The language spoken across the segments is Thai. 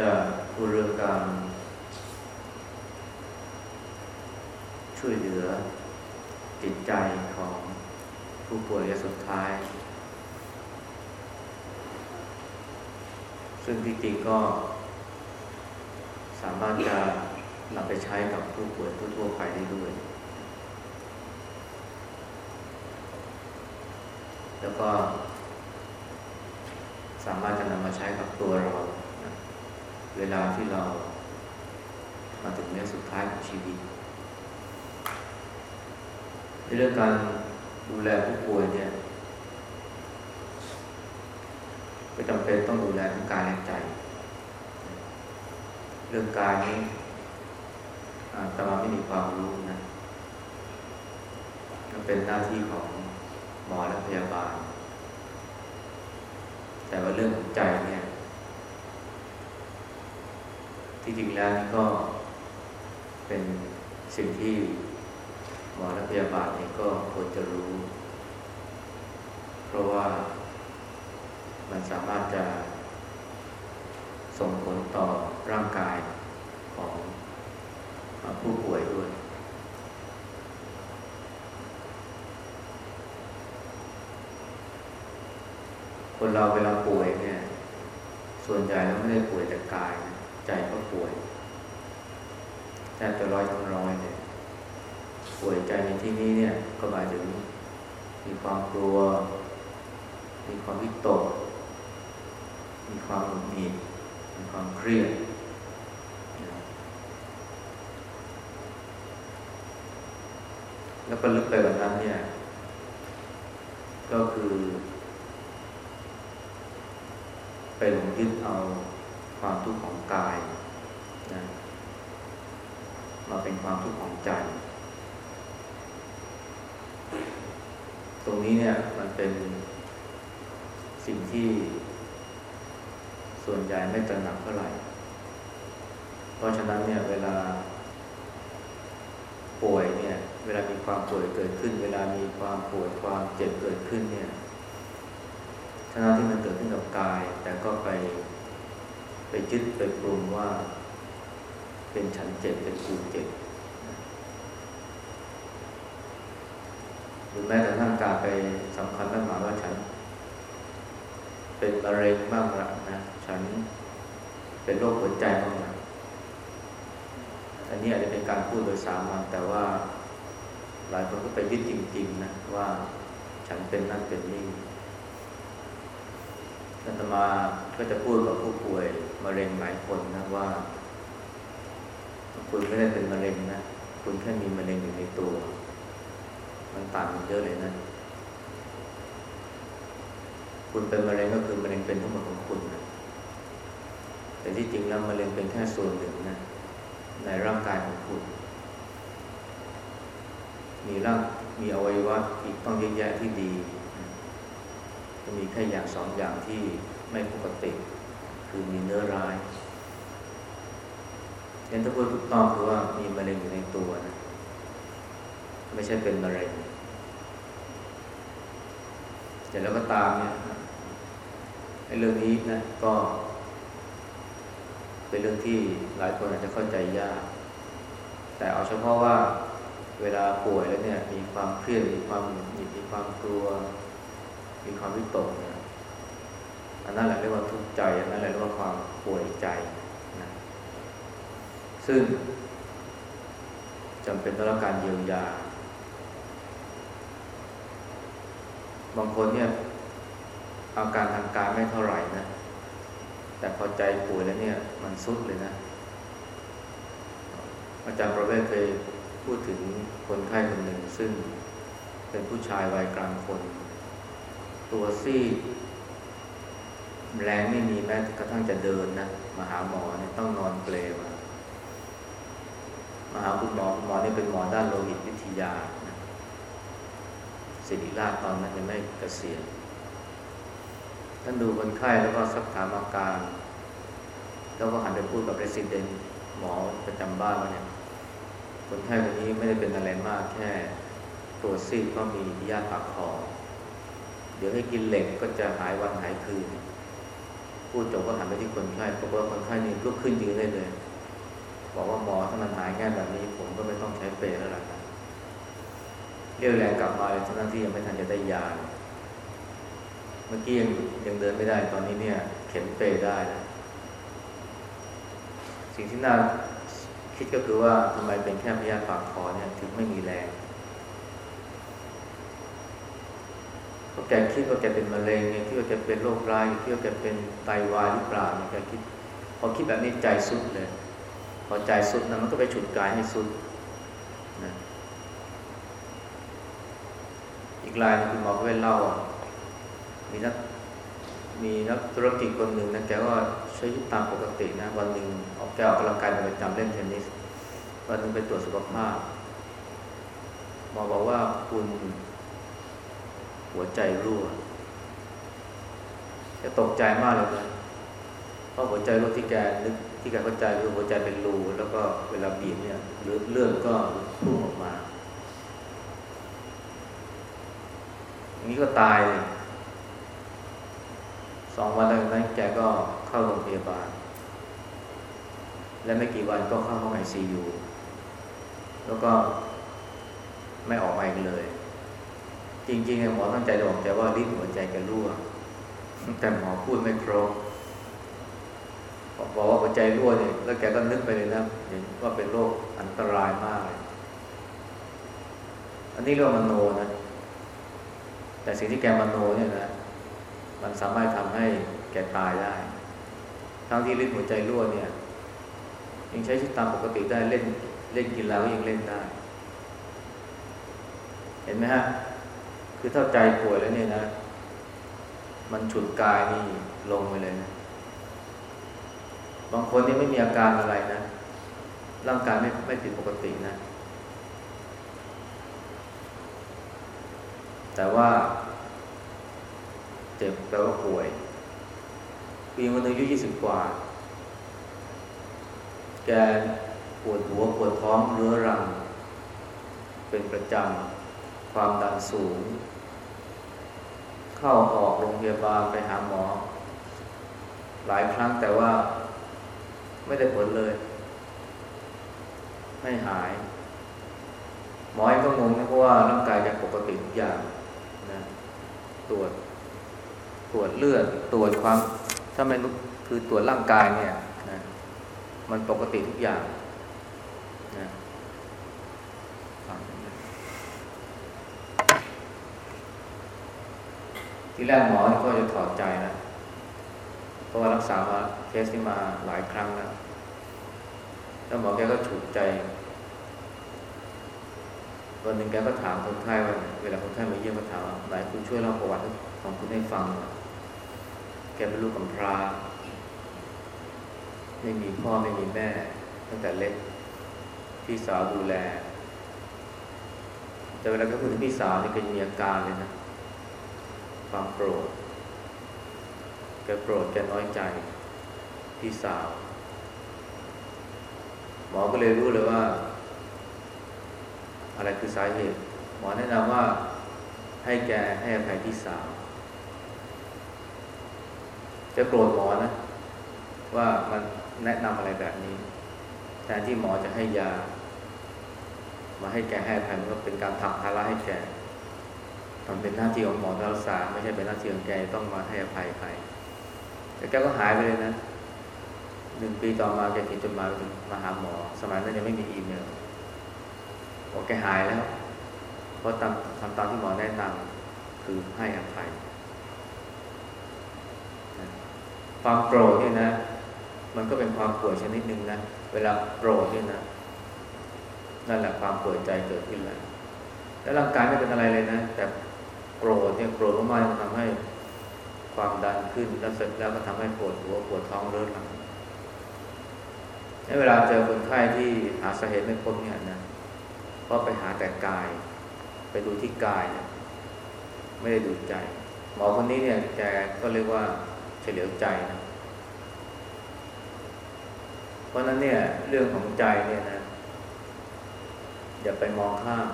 จะพูดเรื่องการ ช่วยเหลือจิตใจของผู้ป่วยระยะสุดท้าย ซึ่งจริงๆก็ สามารถจะนำไปใช้กับผู้ป่วยทั่วไปได้ด้วย แล้วก็สามารถจะนำมาใช้กับตัวเรา เวลาที่เรามาถึงเนื้อสุดท้ายของชีวิต ในเรื่องการดูแลผู้ป่วยเนี่ยก็จำเป็นต้องดูแลทั้งกายและใจ เรื่องกายนี้แต่มาไม่มีความรู้นะมันเป็นหน้าที่ของหมอและพยาบาล แต่ว่าเรื่องของใจเนี่ย ที่จริงแล้วนี่ก็เป็นสิ่งที่หมอและพยาบาลนี่ก็ควรจะรู้ เพราะว่ามันสามารถจะส่งผลต่อร่างกายของผู้ป่วยด้วย คนเราเวลาป่วยเนี่ย ส่วนใหญ่แล้วไม่ได้ป่วยแต่กายนะ ใจก็ป่วยแทบจะร้อยทั้งร้อยเลยป่วยใจในที่นี้เนี่ย ก็หมายถึงมีความกลัว มีความวิตก มีความหงุดหงิดมีความเครียดแล้วก็ลึกไปกว่านั้นเนี่ย ก็คือ ไปหลงยึดเอาความทุกข์ของกายนะมาเป็น ความทุกข์ของใจ ตรงนี้เนี่ยมันเป็นสิ่งที่ส่วนใหญ่ไม่ตระหนักเท่าไหร่ เพราะฉะนั้นเนี่ยเวลาป่วยเนี่ย เวลามีความป่วยเกิดขึ้น เวลามีความปวดความเจ็บเกิดขึ้นเนี่ยทั้งที่มันเกิดขึ้นกับกาย แต่ก็ไปไปยึดไปปรุงว่า เป็นฉันเจ็บเป็นกูเจ็บ หรือแม้แต่ทั้งการไปสำคัญมั่นหมายว่าฉัน เป็นมะเร็งบ้างละนะ ฉันเป็นโรคหัวใจบ้างละอันนี้อาจจะเป็นการพูดโดยสามัญแต่ว่าหลายคนก็ไปยึดจริง ๆ นะ ว่าฉันเป็นนั่นเป็นนี่อาตมาก็จะพูดกับผู้ป่วยมะเร็งหลายคนนะว่า คุณไม่ได้เป็นมะเร็งนะ คุณแค่มีมะเร็งอยู่ในตัว มันต่างกันเยอะเลยนะ คุณเป็นมะเร็งก็คือมะเร็งเป็นทั้งหมดของคุณนะแต่ที่จริงแล้วมะเร็งเป็นแค่ส่วนหนึ่งนะในร่างกายของคุณ มีร่างมีอวัยวะอีกต้องเยอะแยะที่ดีจะมีแค่อย่างสองอย่างที่ไม่ปกติ คือมีเนื้อร้ายยันถ้าพูดถูกต้องคือว่ามีมะเร็งอยู่ในตัวนะ ไม่ใช่เป็นมะเร็งแต่แล้วก็ตามเนี่ยไอ้เรื่องนี้นะก็ เป็นเรื่องที่หลายคนอาจจะเข้าใจยาก แต่เอาเฉพาะว่าเวลาป่วยแล้วเนี่ย มีความเครียดมีความหงุดหงิดมีความกลัว มีความวิตกเนี่ยอันนั้นแหละเรียกว่าทุกข์ใจอันนั้นแหละเรียกว่าความป่วยใจนะซึ่งจำเป็นต้องรับการเยียวยา บางคนเนี่ยอาการทางกายไม่เท่าไหร่นะ แต่พอใจป่วยแล้วเนี่ย มันสุดเลยนะ อาจารย์ประเวศเคยพูดถึงคนไข้คนหนึ่ง ซึ่งเป็นผู้ชายวัยกลางคน ตัวซีดแรงไม่มีแม้กระทั่งจะเดินนะมาหาหมอเนี่ยต้องนอนเปลมามาหาคุณหมอหมอนี่เป็นหมอด้านโลหิตวิทยา นะศิริราชตอนนั้นยังไม่เกษียณท่านดูคนไข้แล้วก็สักถามอาการ แล้วก็หันไปพูดกับเรสิเดนหมอประจำบ้านว่าเนี่ยคนไข้คนนี้ไม่ได้เป็นอะไรมากแค่ตัวซีดก็มียาปากคอ เดี๋ยวให้กินเหล็กก็จะหายวันหายคืน พูดจบก็หันไปที่คนไข้ปรากฏว่าคนไข้นี่ลุกขึ้นยืนได้เลย บอกว่าหมอถ้ามันหายง่ายแบบนี้ ผมก็ไม่ต้องใช้เปรย์แล้วล่ะ เรียวแรงกลับมาเลยทั้งที่ยังไม่ทันจะได้ยา เมื่อกี้ยังยังเดินไม่ได้ ตอนนี้เนี่ย เข็นเปรย์ได้นะสิ่งที่น่าคิดก็คือว่าทำไมเป็นแค่พยาธิปากคอเนี่ยถึงไม่มีแรงเพราะแกคิดว่าแกเป็นมะเร็งเนี่ยคิดว่าแกเป็นโรคร้ายคิดว่าแกเป็นไตวายหรือเปล่าเนี่ยแกคิดพอคิดแบบนี้ใจสุดเลย พอใจสุดนะมันก็ไปฉุดกายให้สุดนะ อีกรายนึงคุณหมอก็ไปเล่าอะมีนักมีนักธุรกิจคนหนึ่งนะแกก็ใช้ชีวิตตามปกตินะ วันหนึ่งออกแกออกกำลังกายเป็นประจำเล่นเทนนิสวันหนึ่งไปตรวจสุขภาพหมอบอกว่าคุณหัวใจรั่วจะตกใจมากเลยนะเพราะหัวใจรั่วที่แกนึกที่แกเข้าใจคือหัวใจเป็นรูแล้วก็เวลาบีบเนี่ยเลือเลือดก็พุ่งออกมา อย่าง นี้ก็ตายเลยสองวันหลังนั้นแกก็เข้าโรงพยาบาล และไม่กี่วันก็เข้าห้องไอซียูแล้วก็ไม่ออกมาอีกเลย จริงๆหมอตั้งใจจะบอกแกว่าลิ้นหัวใจแกรั่วแต่หมอพูดไม่ครบบอกว่าหัวใจรั่วเนี่ยแล้วแกก็นึกไปเลยนะเห็นว่าเป็นโรคอันตรายมาก อันนี้เรียกว่ามโนนะ แต่สิ่งที่แกมโนเนี่ยนะมันสามารถทำให้แกตายได้ ทั้งที่ลิ้นหัวใจรั่วเนี่ย ยังใช้ชีวิตตามปกติได้เล่นเล่นกินแล้วยังเล่นได้ เห็นไหมฮะ คือถ้าใจป่วยแล้วเนี่ยนะ มันฉุดกายนี่ลงไปเลยนะ บางคนนี่ไม่มีอาการอะไรนะ ร่างกายไม่ไม่ผิดปกตินะ แต่ว่า เจ็บแปลว่าป่วยปีวันหนึ่งอายุยี่สิบกว่า แกปวดหัวปวดท้องเรื้อรัง เป็นประจำความดันสูง เข้าออกโรงพยาบาลไปหาหมอ หลายครั้งแต่ว่าไม่ได้ผลเลย ไม่หาย หมอเองก็งงนะเพราะว่าร่างกายยังปกติทุกอย่าง นะตรวจตรวจเลือดตรวจความ ถ้าไม่รู้คือตรวจร่างกายเนี่ยนะมันปกติทุกอย่างนะที่แรกหมอก็จะถอดใจนะเพราะว่ารักษามาเคสนี้มาหลายครั้งแล้วแล้วหมอแกก็ฉุดใจ วันหนึ่งแกก็ถามคนไข้ว่าเวลาคนไข้มาเยี่ยมก็ถามว่าไหนคุณช่วยเล่าประวัติของคุณให้ฟัง แกเป็นลูกกำพร้า ไม่มีพ่อไม่มีแม่ ตั้งแต่เล็ก พี่สาวดูแล แต่เวลาก็พูดถึงพี่สาวนี่ก็มีอาการเลยนะ ความโกรธ แกโกรธแกน้อยใจ พี่สาว หมอก็เลยรู้เลยว่า อะไรคือสาเหตุ หมอแนะนำว่าให้แกให้อภัยพี่สาว จะโกรธหมอนะ ว่ามันแนะนำอะไรแบบนี้ แทนที่หมอจะให้ยา มาให้แกให้อภัยมันก็เป็นการทำภาระให้แกทำเป็นหน้าที่ของหมอที่รักษาไม่ใช่เป็นหน้าที่ของแกต้องมาให้อภัยใครแต่แกก็หายไปเลยนะหนึ่งปีต่อมาแกเขียนจดหมายถึงมาหาหมอ สมัยนั้นยังไม่มีอีเมล บอกแกหายแล้ว เพราะทำทำตามที่หมอแนะนำคือให้อภัยความโกรธเนี่ยนะ มันก็เป็นความป่วยชนิดหนึ่งนะ เวลาโกรธเนี่ยนะ นั่นแหละความป่วยใจเกิดขึ้นแล้ว แล้วร่างกายไม่เป็นอะไรเลยนะ แต่โกรธเนี่ยโกรธมากๆมันทำให้ความดันขึ้น แล้วเสร็จแล้วก็ทำให้ปวดหัวปวดท้องเรื้อรังในเวลาเจอคนไข้ที่หาสาเหตุไม่พบเนี่ยนะ เพราะไปหาแต่กาย ไปดูที่กายเนี่ยไม่ได้ดูใจ หมอคนนี้เนี่ยแกก็เรียกว่าเฉลียวใจนะเพราะนั้นเนี่ยเรื่องของใจเนี่ยนะอย่าไปมองข้าม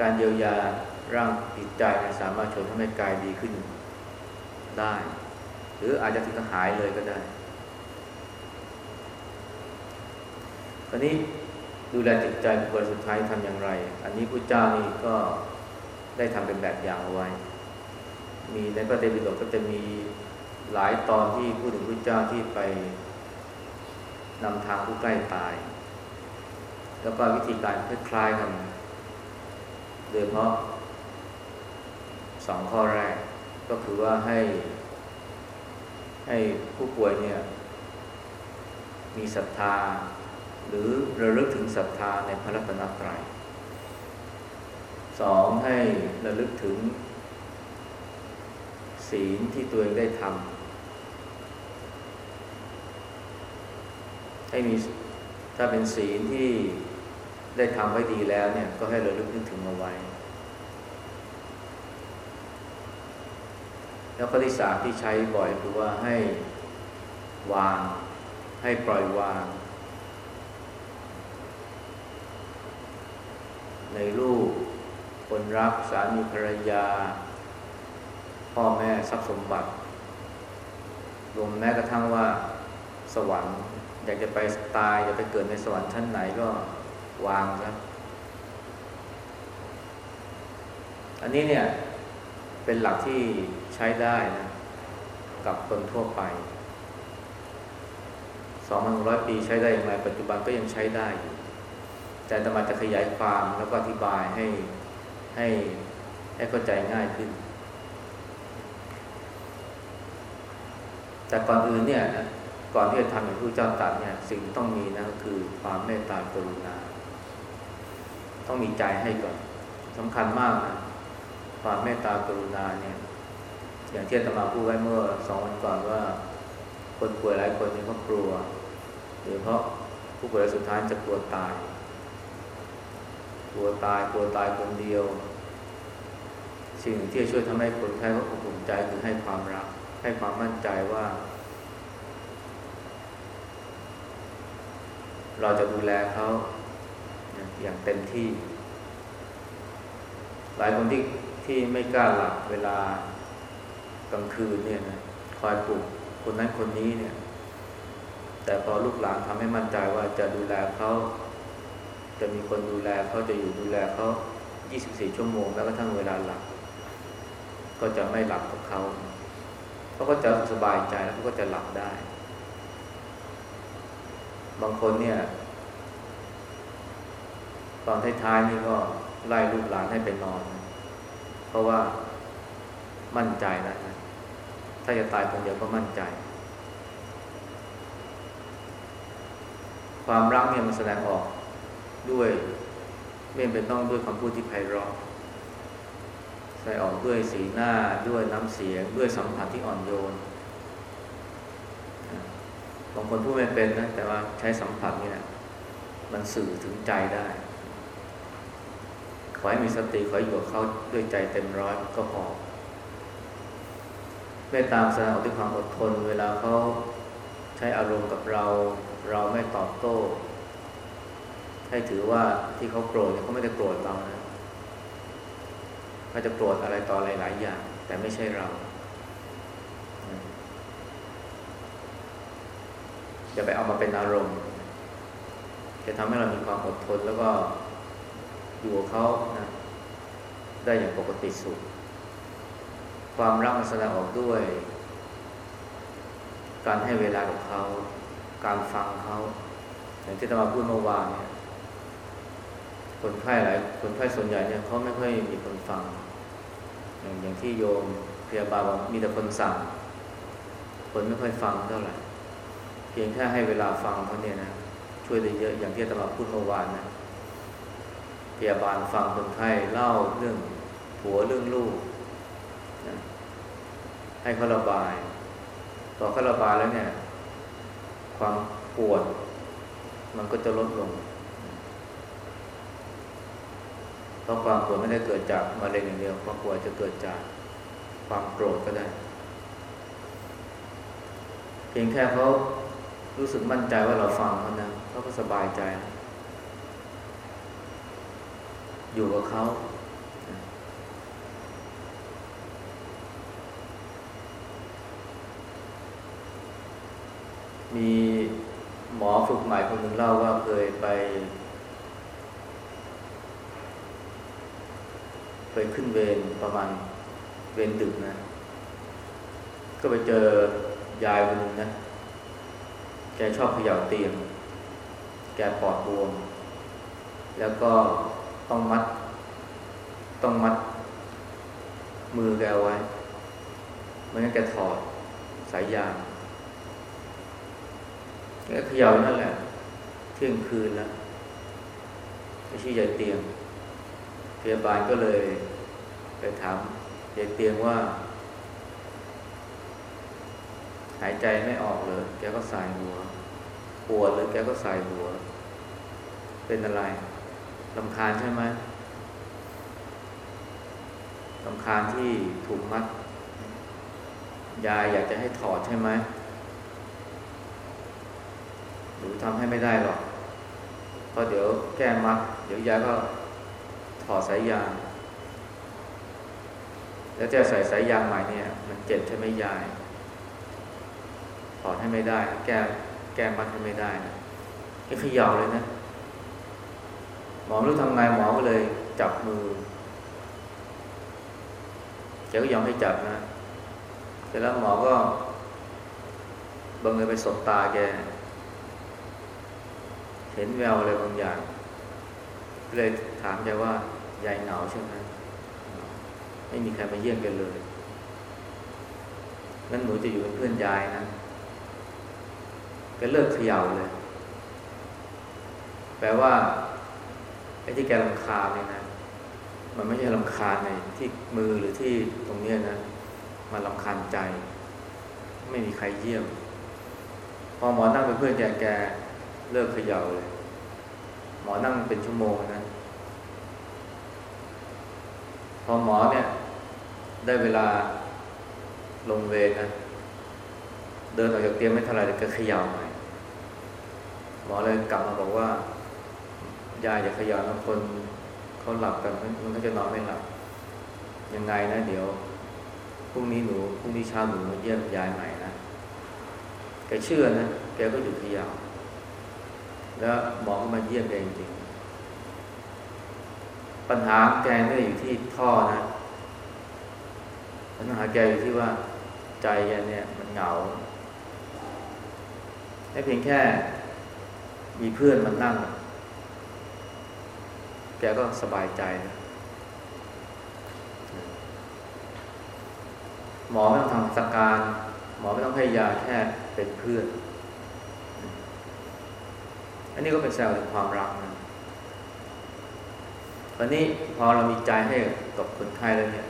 การเยียวยาร่างจิตใจเนี่ยสามารถช่วยทำให้กายดีขึ้นได้ หรืออาจจะถึงกับหายเลยก็ได้คราวนี้ ดูแลจิตใจบุคคลสุดท้ายทำอย่างไร อันนี้พระเจ้านี่ก็ได้ทำเป็นแบบอย่างเอาไว้ มีในพระเตปิฎกก็จะมีหลายตอนที่พูดถึงพระเจ้าที่ไปนำทางผู้ใกล้ตาย แล้วก็วิธีการคล้ายๆกัน โดยเฉพาะสองข้อแรกก็คือว่าให้ ให้ผู้ป่วยเนี่ย มีศรัทธา รือระลึกถึงศรัทธาในพระรัตนตรัยสองให้ระลึกถึง ศีลที่ตัวเองได้ทำให้มีถ้าเป็นศีลที่ได้ทำไว้ดีแล้วเนี่ยก็ให้ระลึกนึกถึงเอาไว้ แล้วข้อที่สามที่ใช้บ่อยคือว่าให้วางให้ปล่อยวาง ในลูก คนรักสามีภรรยา พ่อแม่ทรัพย์สมบัติรวมแม้กระทั่งว่าสวรรค์ อยากจะไปตายอยากไปเกิดในสวรรค์ชั้นไหนก็วางครับอันนี้เนี่ยเป็นหลักที่ใช้ได้นะกับคนทั่วไป2,100 ปีใช้ได้อย่างไรปัจจุบันก็ยังใช้ได้อยู่ แต่ธรรมาจะขยายความแล้วก็อธิบายให้ให้ให้เข้าใจง่ายขึ้น แต่ก่อนอื่นเนี่ยนะก่อนที่จะทำอย่างผู้เจ้าตัดเนี่ยสิ่งต้องมีนะก็คือความเมตตากรุณา ต้องมีใจให้ก่อนสำคัญมากนะความเมตตากรุณาเนี่ย อย่างที่ตมาพูดไว้เมื่อสองวันก่อนว่า คนป่วยหลายคนเนี่ยเขากลัวโดยเพราะผู้ป่วยสุดท้ายจะกลัวตาย กลัวตายกลัวตายคนเดียว สิ่งที่จะช่วยทำให้คนไข้เขาอบอุ่นใจคือให้ความรัก ให้ความมั่นใจว่า เราจะดูแลเขาอย่างเต็มที่ หลายคนที่ที่ไม่กล้าหลับเวลากลางคืนเนี่ยนะคอยปลุกคนนั้นคนนี้เนี่ย แต่พอลูกหลานทำให้มั่นใจว่าจะดูแลเขา จะมีคนดูแลเขาจะอยู่ดูแลเขา 24 ชั่วโมงแล้วก็ทั้งเวลาหลับ ก็จะไม่หลับกับเขาเขาก็จะสบายใจแล้วเขาก็จะหลับได้ บางคนเนี่ย ตอนท้ายๆนี่ก็ไล่ลูกหลานให้ไปนอน เพราะว่ามั่นใจแล้วนะถ้าจะตายคนเดียวก็มั่นใจ ความรักเนี่ยมันแสดงออก ด้วยไม่เป็นต้องด้วยคำพูดที่ไพเราะแสดงออกด้วยสีหน้าด้วยน้ำเสียง ด้วยสัมผัสที่อ่อนโยนบางคนพูดไม่เป็นนะแต่ว่าใช้สัมผัสนี่แหละมันสื่อถึงใจได้ ขอให้มีสติขออยู่กับเขาด้วยใจเต็มร้อยก็พอไม่ตามแสดงออกด้วยความอดทน เวลาเขาใช้อารมณ์กับเรา เราไม่ตอบโต้ ให้ถือว่าที่เขาโกรธเขาไม่ได้โกรธเรานะเขาจะโกรธอะไรต่ออะไรหลายอย่าง แต่ไม่ใช่เราอย่าไปเอามาเป็นอารมณ์ จะทำให้เรามีความอดทนแล้วก็อยู่กับเขานะได้อย่างปกติสุข ความรักมันแสดงออกด้วย การให้เวลากับเขา การฟังเขาอย่างที่ตมาพูดเมื่อวานเนี่ย คนไข้หลายคนไข้ส่วนใหญ่เนี่ยเขาไม่ค่อยมีคนฟัง อย่างอย่างที่โยมพยาบาลบอกมีแต่คนสั่ง คนไม่ค่อยฟังเท่าไหร่เพียงแค่ให้เวลาฟังเขาเนี่ยนะช่วยได้เยอะอย่างที่ตมาพูดเมื่อวานนะพยาบาลฟังคนไข้เล่าเรื่องผัวเรื่องลูกให้เขาระบายพอเขาระบายแล้วเนี่ย ความปวด มันก็จะลดลง เพราะความปวดไม่ได้เกิดจากมะเร็งอย่างเดียวความปวจะเกิดจากความโกรธก็ได้ เพียงแค่เขารู้สึกมั่นใจว่าเราฟังเขานะเขาก็สบายใจ อยู่กับเขามีหมอฝึกใหม่คนหนึ่งเล่าว่าเคยไป ไปขึ้นเวรประมาณเวรดึกนะ ก็ไปเจอยายคนนึงนะ แกชอบเขย่าเตียง แกปอดบวม แล้วก็ต้องมัด ต้องมัด มือแกไว้ไม่งั้นแกถอดสายยางแกเขย่านั่นแหละ เที่ยงคืนแล้วไม่ใช่ยายเตียง พยาบาลก็เลยไปถามยายเตียงว่า หายใจไม่ออกเลย แกก็สายหัว ปวดเลยแกก็สายหัว เป็นอะไรลำคาญใช่ไหมลำคาญที่ถูกมัด ยายอยากจะให้ถอดใช่ไหมหนูทำให้ไม่ได้หรอกเพราะเดี๋ยวแก้มัด เดี๋ยวยายก็ ถอดสายยาง แล้วจะใส่สายยางใหม่เนี่ย มันเจ็บใช่ไหมยาย ถอดให้ไม่ได้ แก้แก้มัดให้ไม่ได้นะไอ้ขย่าเลยนะ หมอรู้ทำไงหมอก็เลยจับมือแกก็ยอมให้จับนะเสร็จแล้วหมอก็บังเอิญไปสบตาแก เห็นแววอะไรบางอย่างก็เลยถามแกว่า ยายเหงาใช่ไหมไม่มีใครมาเยี่ยมกันเลยงั้นหนูจะอยู่เป็นเพื่อนยายนะก็เลิกเขย่าเลย แปลว่าไอ้ที่แกลำคาเนี่ยนะ มันไม่ใช่ลำคาในที่มือหรือที่ตรงเนี้ยนะ มันลำคาญใจ ไม่มีใครเยี่ยม พอหมอนั่งเป็นเพื่อนแกแกเลิกเขย่าเลย หมอนั่งเป็นชั่วโมงนะ พอหมอเนี่ย ได้เวลาลงเวรนะ เดินออกจากเตียงไม่เท่าไรก็ขย่าใหม่หมอเลยกลับมาบอกว่ายายอย่าขย่านะคนเขาหลับกันมันก็จะนอนไม่หลับ ยังไงนะ เดี๋ยวพรุ่งนี้หนูพรุ่งนี้เช้าหนูมาเยี่ยมยายใหม่นะแกเชื่อนะแกก็หยุดขย่าแล้วหมอก็มาเยี่ยมแกจริงๆ ปัญหาแกไม่ได้อยู่ที่ท่อนะ ปัญหาแกอยู่ที่ว่าใจแกเนี่ยมันเหงาให้เพียงแค่ มีเพื่อนมันนั่ง แกก็สบายใจนะหมอไม่ต้องทำสการ หมอไม่ต้องให้ยาแค่เป็นเพื่อน อันนี้ก็เป็นแซวถึงความรักนะ ตอนนี้พอเรามีใจให้กับคนไข้แล้วเนี่ย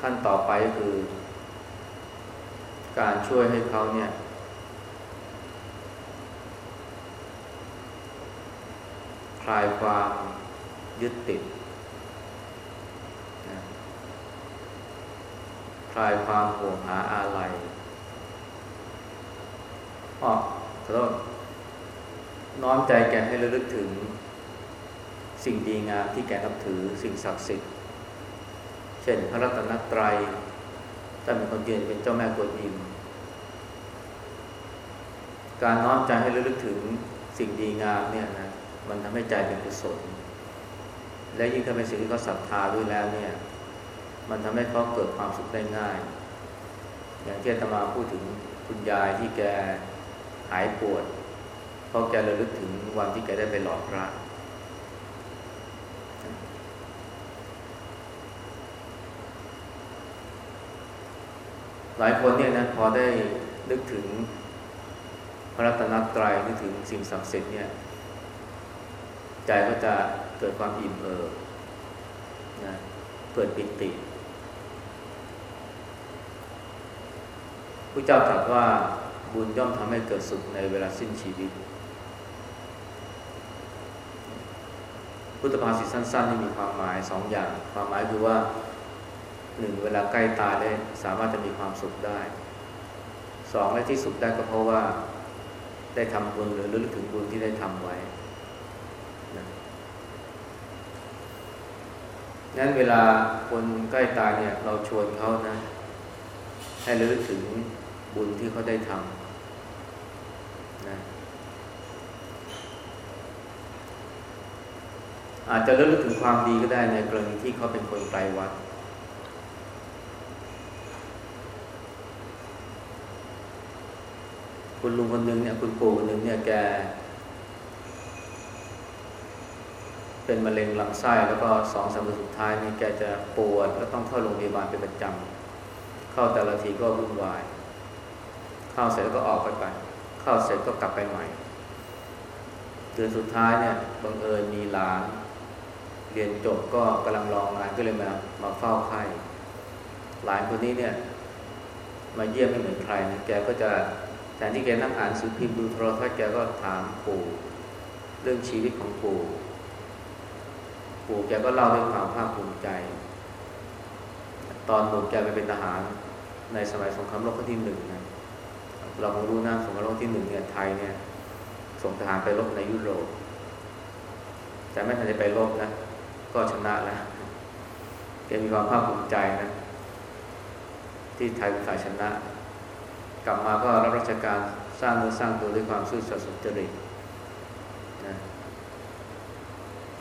ขั้นต่อไปก็คือ การช่วยให้เขาเนี่ย คลายความยึดติด คลายความห่วงหาอาลัยอ๋อขอโทษน้อมใจแกให้ระลึกถึง สิ่งดีงามที่แกนับถือสิ่งศักดิ์สิทธิ์ เช่น พระรัตนตรัยถ้าเป็นคนเยืนเป็นเจ้าแม่กวนอิมการน้อมใจให้ระลึกถึงสิ่งดีงามเนี่ยนะมันทำให้ใจเป็นกุศล และยิ่งถ้าเป็นสิ่งที่เขาศรัทธาด้วยแล้วเนี่ย มันทำให้เขาเกิดความสุขได้ง่าย อย่างที่ตมาพูดถึงคุณยายที่แกหายปวดเพราะแกระลึกถึงวันที่แกได้ไปหล่อพระ หลายคนเนี่ยนะพอได้นึกถึงพระรัตนตรัยนึกถึงสิ่งศักดิ์สิทธิ์เนี่ย ใจก็จะเกิดความอิ่มเอิบนะเกิดปิติพระเจ้าตรัสว่าบุญย่อมทำให้เกิดสุขในเวลาสิ้นชีวิต พุทธภาษิตสั้นๆนี่มีความหมายสองอย่าง ความหมายคือว่า หนึ่งเวลาใกล้ตายได้สามารถจะมีความสุขได้สองและที่สุขได้ก็เพราะว่า ได้ทำบุญหรือรู้ถึงบุญที่ได้ทำไว้นะนั้นเวลาคนใกล้ตายเนี่ย เราชวนเขานะ ให้รู้ถึงบุญที่เขาได้ทำนะอาจจะระลึกถึงความดีก็ได้ในกรณีที่เขาเป็นคนไกลวัด คุณลุงคนหนึ่งเนี่ยคุณปู่คนหนึ่งเนี่ยแก เป็นมะเร็งลำไส้แล้วก็สองสามเดือนสุดท้ายนี่แกจะปวดแล้วต้องเข้าโรงพยาบาลเป็นประจำเข้าแต่ละทีก็วุ่นวายเข้าเสร็จแล้วก็ออกไปไปเข้าเสร็จก็กลับไปใหม่เดือนสุดท้ายเนี่ยบังเอิญมีหลานเรียนจบก็กำลังรองงานก็เลยมามาเฝ้าไข้หลานคนนี้เนี่ย มาเยี่ยมไม่เหมือนใครนะแกก็จะ แทนที่แกนั่งอ่านสือพิมพ์ดูโทรทัศน์แกก็ถามปู่เรื่องชีวิตของปู่ ปู่แกก็เล่าด้วยความภาคภูมิใจ ตอนหนุ่มแกไปเป็นทหารในสมัยสงครามโลกครั้งที่หนึ่งนะเราคงรู้นะสงครามโลกที่หนึ่งเนี่ยไทยเนี่ยส่งทหารไปรบในยุโรป แต่ไม่ทันจะไปรบนะ ก็ชนะแล้วแกมีความภาคภูมิใจนะ ที่ไทยเป็นฝ่ายชนะ กลับมาก็รับราชการสร้างเนื้อสร้างตัวด้วยความซื่อสัตย์สุจริตนะ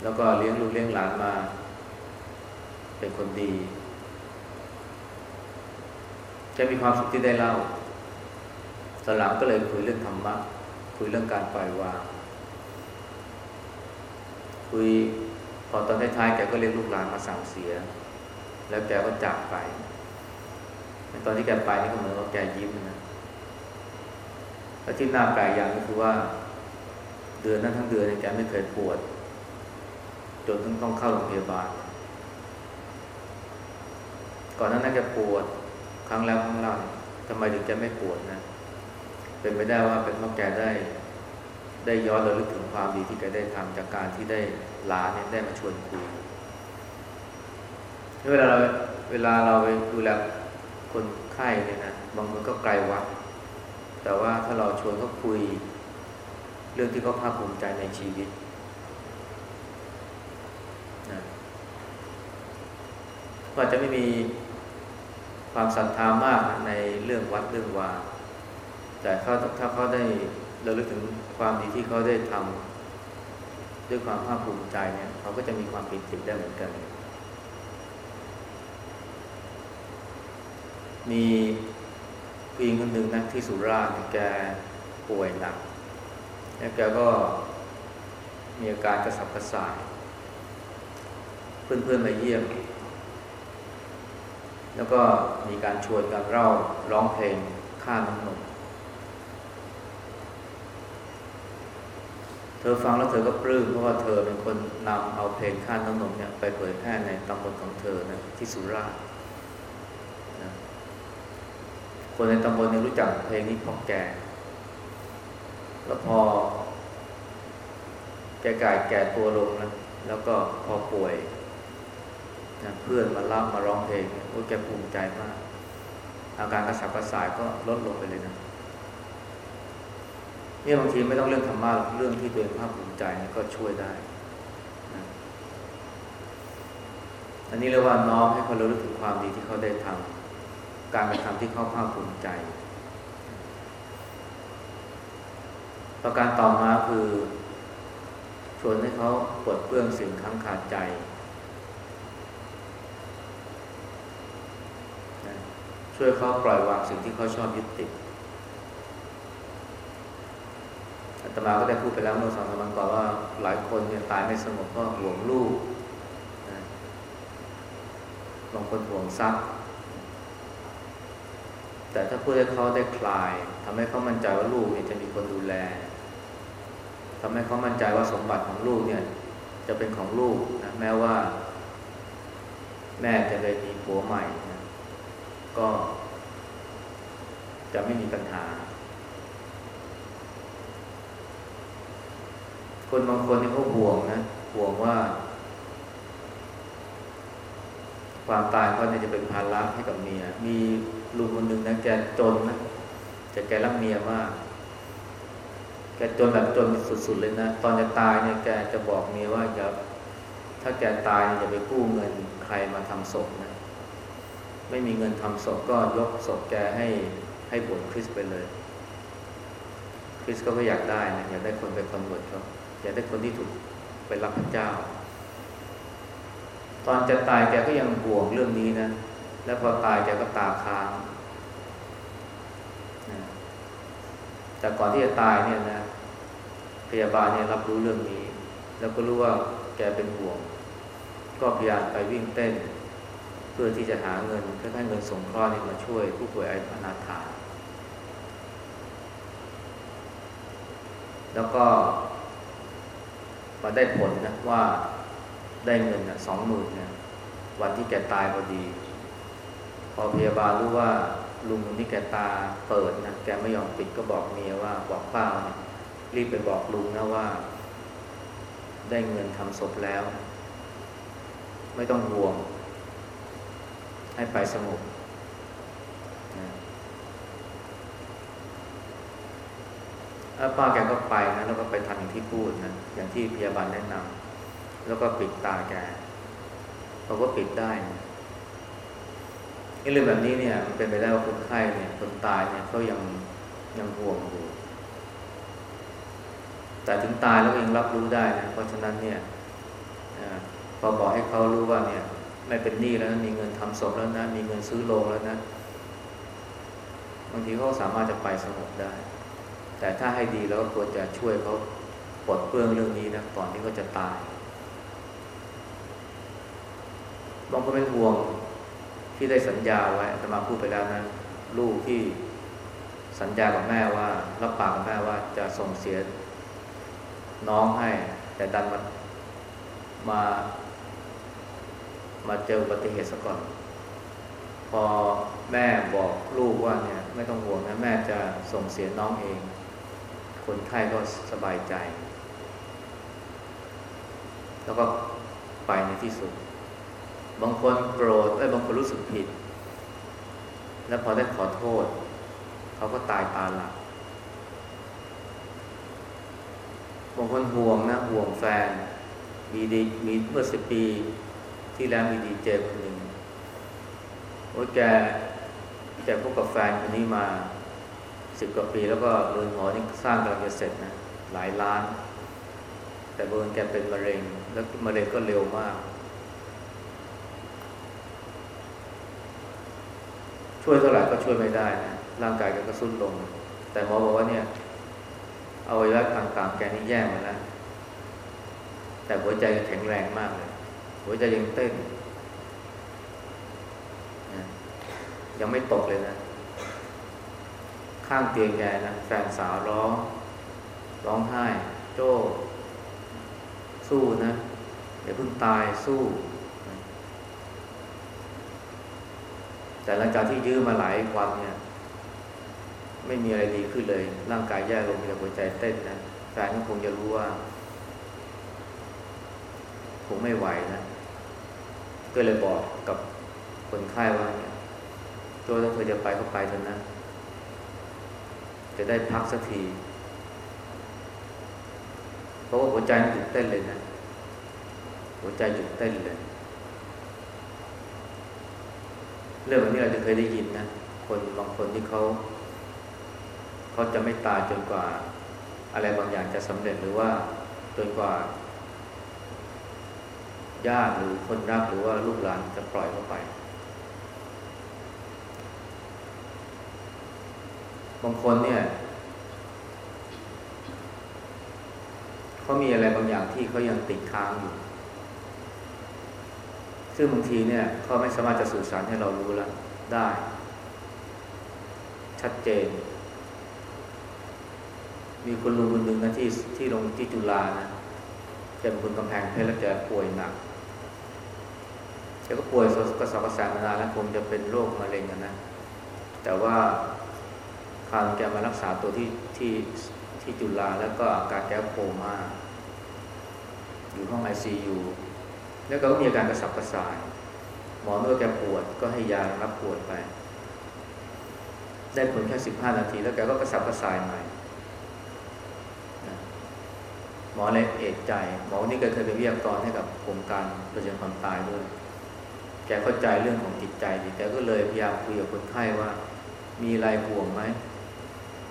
แล้วก็เลี้ยงลูกเลี้ยงหลานมา เป็นคนดีแกมีความสุขที่ได้เล่าสลังก็เลยคุยเรื่องธรรมะคุยเรื่องการปล่อยวาง คุยพอตอนท้ายๆแกก็เรียกลูกหลานมาสั่งเสีย แล้วแกก็จากไป ตอนที่แกไปนี่ก็เหมือนว่าแกยิ้มนะ แล้วที่น่าแปลกอย่างก็คือว่า เดือนนั้นทั้งเดือนแกไม่เคยปวด จนต้องต้องเข้าโรงพยาบาล ก่อนนั้นน่าจะปวดครั้งแล้วครั้งเล่าทำไมถึงแกไม่ปวดนะเป็นไปได้ว่าเป็นเพราะแกได้ ได้ย้อนระลึกถึงความดีที่แกได้ทำจากการที่ได้ลาเนี่ยได้มาชวนคุยเวลาเราเวลาเราไปดูแลคนไข้เนี่ยนะบางคนก็ไกลวัด แต่ว่าถ้าเราชวนเขาคุยเรื่องที่เขาภาคภูมิใจในชีวิตนะก็จะไม่มีความศรัทธามากในเรื่องวัดเรื่องวา แต่เขาถ้าเขาได้เราลึกถึงความดีที่เขาได้ทำด้วยความภาคภูมิใจเนี่ยเขาก็จะมีความปิติได้เหมือนกัน มี ผู้หญิงคนหนึ่งนะที่สุราษฎร์แกป่วยหนักแล้วแกก็มีอาการกระสับกระส่าย เพื่อนๆมาเยี่ยม แล้วก็มีการชวนกันเล่าร้องเพลงข้าน้ำนมเธอฟังแล้วเธอก็ปลื้มเพราะว่าเธอเป็นคนนำเอาเพลงข้าน้ำนมเนี่ยไปเผยแพร่ในตำบลของเธอนะที่สุราษฎร์นะ คนในตำบลเนี่ยรู้จักเพลงนี้เพราะแก แล้วพอ แกกายแก่ตัวลงนะแล้วก็พอป่วยนะเพื่อนมาเล่ามาร้องเพลงโอ้แกภูมิใจมาก อาการกระสับกระส่ายก็ลดลงไปเลยนะเนี่ยบางทีไม่ต้องเรื่องธรรมะเรื่องที่ตัวเองภาคภูมิใจก็ช่วยได้นะอันนี้เรียกว่าน้อมให้เขารู้ถึงความดีที่เขาได้ทำ การกระทำที่เขาภาคภูมิใจ ประการต่อมาคือชวนให้เขาปลดเปลื้องสิ่งค้างคาใจช่วยเขาปล่อยวางสิ่งที่เขาชอบยึดติดอาตมาก็ได้พูดไปแล้วเมื่อสองสามวันก่อนว่าหลายคนเนี่ยตายไม่สงบเพราะห่วงลูกบางคนห่วงทรัพย์ แต่ถ้าพูดให้เขาได้คลายทำให้เขามั่นใจว่าลูกเนี่ยจะมีคนดูแลทำให้เขามั่นใจว่าสมบัติของลูกเนี่ยจะเป็นของลูกนะแม้ว่า แม่จะเลยมีผัวใหม่นะก็ จะไม่มีปัญหา คนบางคนเนี่ยเขาห่วงนะห่วงว่า ความตายเขาเนี่ยจะเป็นภาระให้กับเมียมี ลุงคนหนึ่งนะแกจนนะแต่แกรักเมียมาก แกจนแบบจนสุดๆเลยนะ ตอนจะตายเนี่ยแกจะบอกเมียว่าอย่าถ้าแกตายอย่าไปกู้เงินใครมาทำศพนะ ไม่มีเงินทำศพก็ยกศพแกให้ให้บวชคริสไปเลย คริสก็อยากได้นะอยากได้คนไปคอนเวิร์ตเขาอยากได้คนที่ถูกไปรับพระเจ้า ตอนจะตายแกก็ยังห่วงเรื่องนี้นะ แล้วพอตายแกก็ตาค้างแต่ก่อนที่จะตายเนี่ยนะ พยาบาลเนี่ยรับรู้เรื่องนี้ แล้วก็รู้ว่าแกเป็นห่วง ก็พยายามไปวิ่งเต้น เพื่อที่จะหาเงินเพื่อให้เงินสงเคราะห์นี่มาช่วยผู้ป่วยอนาถาแล้วก็มาได้ผลนะว่าได้เงินสองหมื่นเนี่ยวันที่แกตายพอดี พอพยาบาลรู้ว่าลุงนี่แกตาเปิดนะแกไม่ยอมปิดก็บอกเมียว่าบอกป้าเนี่ยรีบไปบอกลุงนะว่า ได้เงินทำศพแล้ว ไม่ต้องห่วง ให้ไปสงบป้าแกก็ไปนะแล้วก็ไปทำอย่างที่พูดนะอย่างที่พยาบาลแนะนำแล้วก็ปิดตาแกเขาก็ปิดได้นะ เรื่องแบบนี้เนี่ยมันเป็นไปได้ว่าคนไข้เนี่ยคนตายเนี่ยเขายังยังห่วงอยู่ แต่ถึงตายแล้วยังรับรู้ได้นะเพราะฉะนั้นเนี่ยพอบอกให้เขารู้ว่าเนี่ยไม่เป็นหนี้แล้วมีเงินทำศพแล้วนะมีเงินซื้อโรงแล้วนะบางทีเขาสามารถจะไปสงบได้ แต่ถ้าให้ดีเราก็ควรจะช่วยเขาปลดเปลื้องเรื่องนี้นะก่อนที่เขาจะตายบางคนเป็นห่วง ที่ได้สัญญาไว้แต่มาพูดไปแล้วนะลูกที่สัญญากับแม่ว่ารับปากกับแม่ว่าจะส่งเสียน้องให้ แต่ดันมามา มาเจออุบัติเหตุซะก่อน พอแม่บอกลูกว่าเนี่ย ไม่ต้องห่วงนะแม่จะส่งเสียน้องเอง คนไข้ก็สบายใจ แล้วก็ไปในที่สุด บางคนโกรธไอ้บางคนรู้สึกผิด แล้วพอได้ขอโทษ เขาก็ตายตาหลับบางคนห่วงนะห่วงแฟน มีดีมีเมื่อสิบปี ที่แล้วมีดีเจคนหนึ่งโอ้แกแกพบกับแฟนคนนี้มาสิบกว่าปีแล้วก็เรือนหอนี่สร้างกำลังจะเสร็จนะหลายล้าน แต่เบิร์แกเป็นมะเร็ง แล้วมะเร็งก็เร็วมาก ช่วยเท่าไหร่ก็ช่วยไม่ได้นะร่างกายแกก็สุดลง แต่หมอบอกว่าเนี่ยอวัยวะต่างๆแกนี่แย่หมดแล้วแต่หัวใจแข็งแรงมากเลย หัวใจยังเต้นยังไม่ตกเลยนะ ข้างเตียงแกนะแฟนสาวร้อง ร้องไห้ โจ้ สู้นะอย่าเพิ่งตายสู้ แต่หลังจากที่ยื้อมาหลายวันเนี่ย ไม่มีอะไรดีขึ้นเลย ร่างกายแย่ลงมีแต่หัวใจเต้นนะแฟนก็คงจะรู้ว่าคงไม่ไหวนะ ก็เลยบอกกับคนไข้ว่าเนี่ยโจ้ถ้าเธอจะไปก็ไปเถอะนะ จะได้พักสักทีเพราะว่าหัวใจมันหยุดเต้นเลยนะ หัวใจหยุดเต้นเลย เรื่องแบบนี้เราจะเคยได้ยินนะ คนบางคนที่เขาเขาจะไม่ตายจนกว่า อะไรบางอย่างจะสำเร็จหรือว่าจนกว่าญาติหรือคนรักหรือว่าลูกหลานจะปล่อยเข้าไป บางคนเนี่ยเขามีอะไรบางอย่างที่เขายังติดค้างอยู่ ซึ่งบางทีเนี่ยเขาไม่สามารถจะสื่อสารให้เรารู้แล้วได้ ชัดเจน มีคุณลุงคนหนึ่งนะที่ที่ลงที่จุฬานะแกเป็นคนกำแพงเพชรแล้วแกป่วยหนักแกก็ป่วยกระสอบกระแสมานานแล้วคงจะเป็นโรคมะเร็งนะ แต่ว่าพาแกมารักษาตัวที่ที่ที่จุฬาแล้วก็อาการแกโคม่าอยู่ห้องไอซียู แล้วก็มีอาการกระสับกระส่าย หมอเมื่อแกปวดก็ให้ยารับปวดไป ได้ผลแค่สิบห้านาที แล้วแกก็กระสับกระส่ายใหม่หมอเลยเอกใจ หมอนี่เคยเป็นวิทยากรให้กับโครงการประจันความตายด้วย แกเข้าใจเรื่องของจิตใจดีแกก็เลยพยายามคุยกับคนไข้ว่า มีอะไรห่วงไหม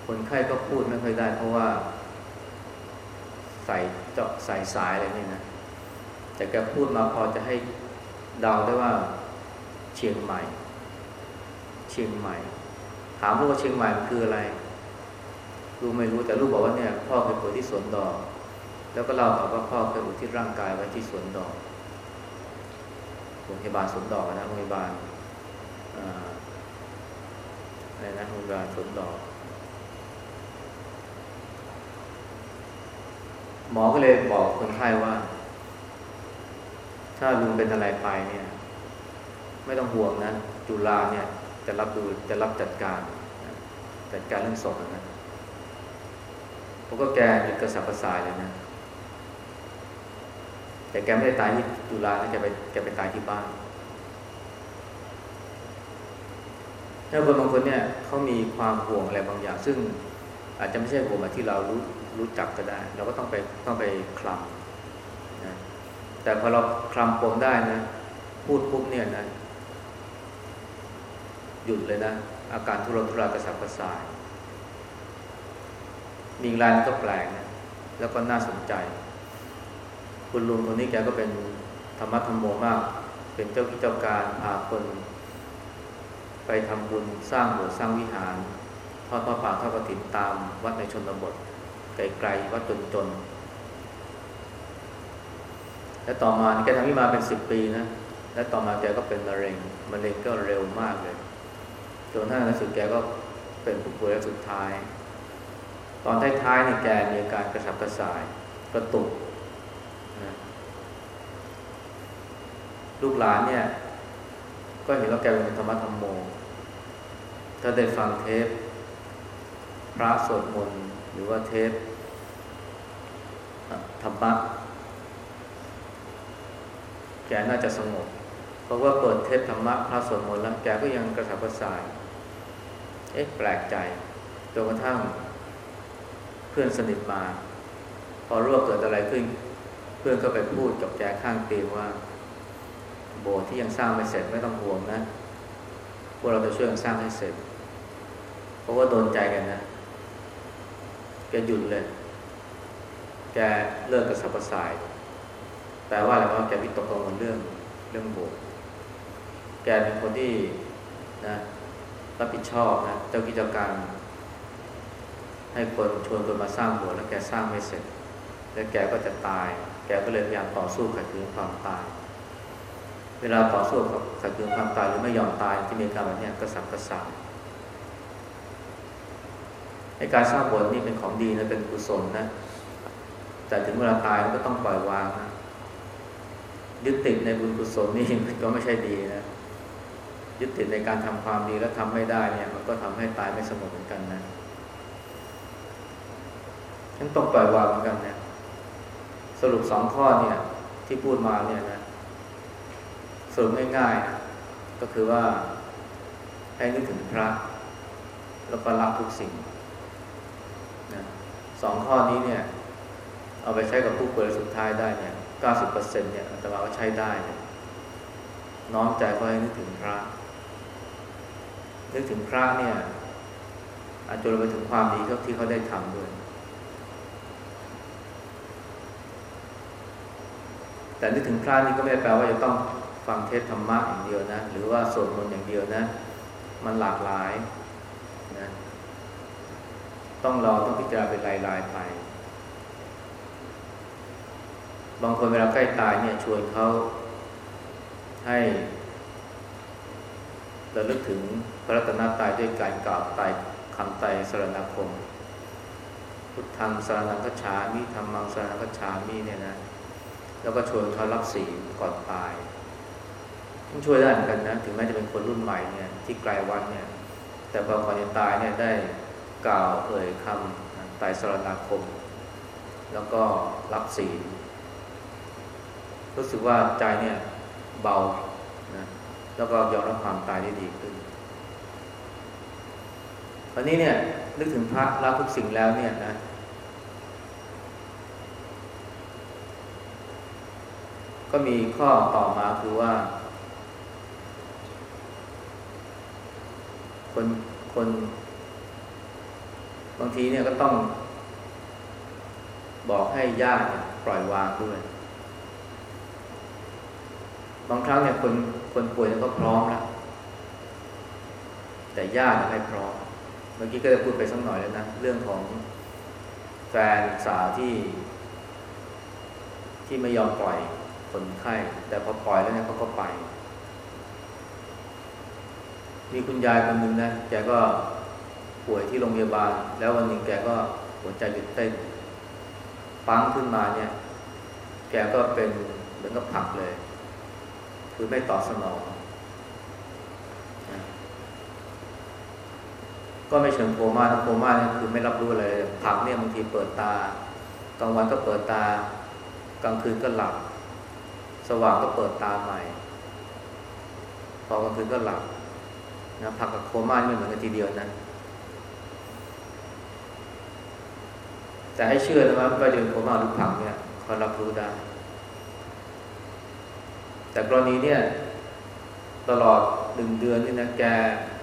คนไข้ก็พูดไม่ค่อยได้ เพราะว่า ใส่เจาะใส่สายอะไรนี่นะ แต่แกพูดมาพอจะให้เดาได้ว่าเชียงใหม่ เชียงใหม่ ถามลูกว่าเชียงใหม่มันคืออะไรลูกไม่รู้แต่ลูกบอกว่าเนี่ยพ่อเคยป่วยที่สวนดอก แล้วก็เล่าต่อว่าพ่อเคยอุทิศร่างกายไว้ที่สวนดอกโรงพยาบาลสวนดอกนะโรงพยาบาลอะไรนะโรงพยาบาลสวนดอก หมอก็เลยบอกคนไข้ว่า ถ้าลุงเป็นอะไรไปเนี่ย ไม่ต้องห่วงนะ จุฬาเนี่ยจะรับดูจะรับจัดการจัดการเรื่องศพนะเพราะก็แกมีกระสับกระส่ายเลยนะ แต่แกไม่ได้ตายที่จุฬานะแกไปแกไปตายที่บ้านถ้าคนบางคนเนี่ยเขามีความห่วงอะไรบางอย่าง ซึ่งอาจจะไม่ใช่ห่วงที่เรารู้รู้จักก็ได้ เราก็ต้องไปต้องไปคลำ แต่พอเราคลำปมได้นะ พูดปุ๊บเนี่ยนะ หยุดเลยนะ อาการทุรนทุรายกระสับกระส่าย มีรายก็แปลกนะ แล้วก็น่าสนใจ คุณลุงคนนี้แกก็เป็นธรรมะธรรมโมมาก เป็นเจ้ากิจการพาคน ไปทำบุญสร้างโบสถ์สร้างวิหารทอดพระป่าทอดกระถิ่นตามวัดในชนบทไกลๆวัดจนๆ และต่อมาแกทำที่มาเป็นสิบปีนะ และต่อมาแกก็เป็นมะเร็ง มะเร็งก็เร็วมากเลย จนท่านในสุดแกก็เป็นผู้ป่วยสุดท้าย ตอนท้ายๆนี่แกมีอาการกระสับกระส่าย กระตุกนะลูกหลานเนี่ย ก็เห็นว่าแกเป็นธรรมะธรรมโม ถ้าได้ฟังเทป พระสวดมนต์หรือว่าเทปธรรมะ แกน่าจะสงบ เพราะว่าเปิดเทปธรรมะพระสวดมนต์แล้วแกก็ยังกระสับกระส่าย เอ๊ะแปลกใจจนกระทั่งเพื่อนสนิทมา พอรู้ว่าเกิดอะไรขึ้น เพื่อนก็ไปพูดกับแกข้างเตียงว่า โบสถ์ที่ยังสร้างไม่เสร็จไม่ต้องห่วงนะพวกเราจะช่วยกันสร้างให้เสร็จ เพราะว่าโดนใจกันนะแกหยุดเลย แกเลิกกับสับประสาย แปลว่าอะไรว่าแกวิตกกังวลเรื่องเรื่องโบสถ์แกเป็นคนที่นะรับผิดชอบนะเจ้ากิจการ ให้คนชวนคนมาสร้างโบสถ์แล้วแกสร้างไม่เสร็จ แล้วแกก็จะตาย แกก็เลยพยายามต่อสู้ขัดขืนความตาย เวลาต่อสู้กับขัดขืนความตายหรือไม่ยอมตายที่มีการแบบนี้ก็สับกระส่าในการสร้างโบสถ์นี่เป็นของดีนะเป็นกุศลนะแต่ถึงเวลาตายก็ต้องปล่อยวางนะ ยึดติดในบุญกุศลนี่มันก็ไม่ใช่ดีนะยึดติดในการทำความดีแล้วทำไม่ได้เนี่ย มันก็ทำให้ตายไม่สงบเหมือนกันนะฉันต้องปล่อยวางเหมือนกันนะสรุปสองข้อเนี่ย ที่พูดมาเนี่ยนะสรุปง่ายๆนะก็คือว่าให้นึกถึงพระ แล้วก็รักทุกสิ่งนะสองข้อนี้เนี่ย เอาไปใช้กับผู้ป่วยสุดท้ายได้เนี่ย เก้าสิบเปอร์เซ็นต์เนี่ยอาตมาว่าใช้ได้เลยน้อมใจก็ให้นึกถึงพระ นึกถึงพระเนี่ย อาจจะไปถึงความดีที่เขาได้ทำด้วย แต่นึกถึงพระนี่ก็ไม่ได้แปลว่าจะต้องฟังเทศธรรมะอย่างเดียวนะ หรือว่าสวดมนต์อย่างเดียวนะ มันหลากหลายนะ ต้องรอต้องพิจารณาเป็นรายๆไป บางคนเวลาใกล้ตายเนี่ยชวนเขาให้ระลึกถึงพระรัตนตรัยด้วยการกล่าวตายคำไตรสรณคม พุทธังสรนังคัจฉามิธรรมังสรนังคัจฉามิเนี่ยนะ แล้วก็ชวนเขารับศีลก่อนตายต้องช่วยได้เหมือนกันนะ ถึงแม้จะเป็นคนรุ่นใหม่เนี่ยที่ไกลวัดเนี่ย แต่พอก่อนจะตายเนี่ยได้กล่าวเอ่ยคำไตรสรณาคม แล้วก็รับศีล รู้สึกว่าใจเนี่ยเบานะแล้วก็ยอมรับความตายได้ดีขึ้นวันนี้เนี่ยนึกถึงพระรับทุกสิ่งแล้วเนี่ยนะก็มีข้อต่อมาคือว่า คนคนบางทีเนี่ยก็ต้องบอกให้ญาติปล่อยวางด้วย บางครั้งเนี่ยคนคนป่วยนี่ยก็พร้อมแล้วแต่ญาติไม่พร้อม เมื่อกี้ก็ได้พูดไปสักหน่อยแล้วนะ เรื่องของแฟนสาวที่ ที่ไม่ยอมปล่อยคนไข้ แต่พอปล่อยแล้วเนี่ยเขาก็ไป มีคุณยายคนหนึ่งนะแกก็ป่วยที่โรงพยาบาล แล้ววันหนึ่งแกก็หัวใจหยุดเต้นปั๊มขึ้นมาเนี่ย แกก็เป็นเหมือนกับผักเลย คือไม่ตอบสนอง ก็ไม่เชิงโคม่านะโคม่าเนี่ยคือไม่รับรู้อะไรผักเนี่ยบางทีเปิดตากลางวันก็เปิดตากลางคืนก็หลับ สว่างก็เปิดตาใหม่ พอกลางคืนก็หลับนะผักกับโคม่าไม่เหมือนกันทีเดียวนะแต่ให้เชื่อนะว่าว่าเดินโคม่าหรือผักเนี่ยเขารับรู้ได้ แต่กรณีเนี่ยตลอดหนึ่งเดือนนี่นะแก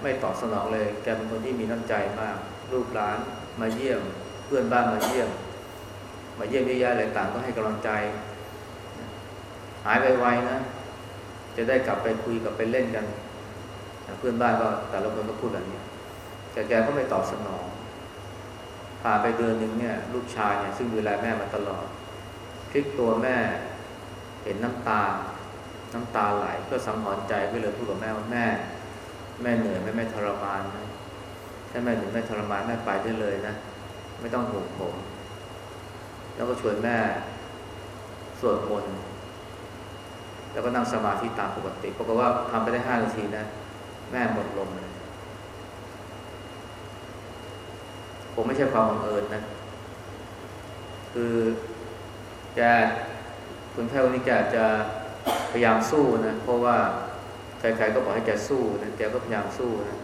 ไม่ตอบสนองเลย แกเป็นคนที่มีน้ำใจมาก ลูกหลานมาเยี่ยม เพื่อนบ้านมาเยี่ยม มาเยี่ยมเยอะแยะอะไรต่างก็ให้กำลังใจ หายไวๆนะ จะได้กลับไปคุยกับไปเล่นกัน เพื่อนบ้านก็แต่ละคนก็พูดแบบนี้แต่แกก็ไม่ตอบสนองผ่านไปเดือนหนึ่งเนี่ย ลูกชายเนี่ยซึ่งดูแลแม่มาตลอดพลิกตัวแม่เห็นน้ำตา น้ำตาไหลก็สังหรณ์ใจก็เลยพูดกับแม่ว่าแม่ แม่เหนื่อยแม่ไม่ทรมานนะถ้าแม่เหนื่อยไม่ทรมานแม่ไปได้เลยนะ ไม่ต้องห่วงผม แล้วก็ชวนแม่สวดมนต์แล้วก็นั่งสมาธิตามปกติปรากฏว่าทำไปได้ห้านาทีนะ แม่หมดลมเลยผมไม่ใช่ความบังเอิญนะ คือแกคุณแค่วันนี้แกจะ พยายามสู้นะเพราะว่าใครๆก็บอกให้แกสู้นะแกก็พยายามสู้นะ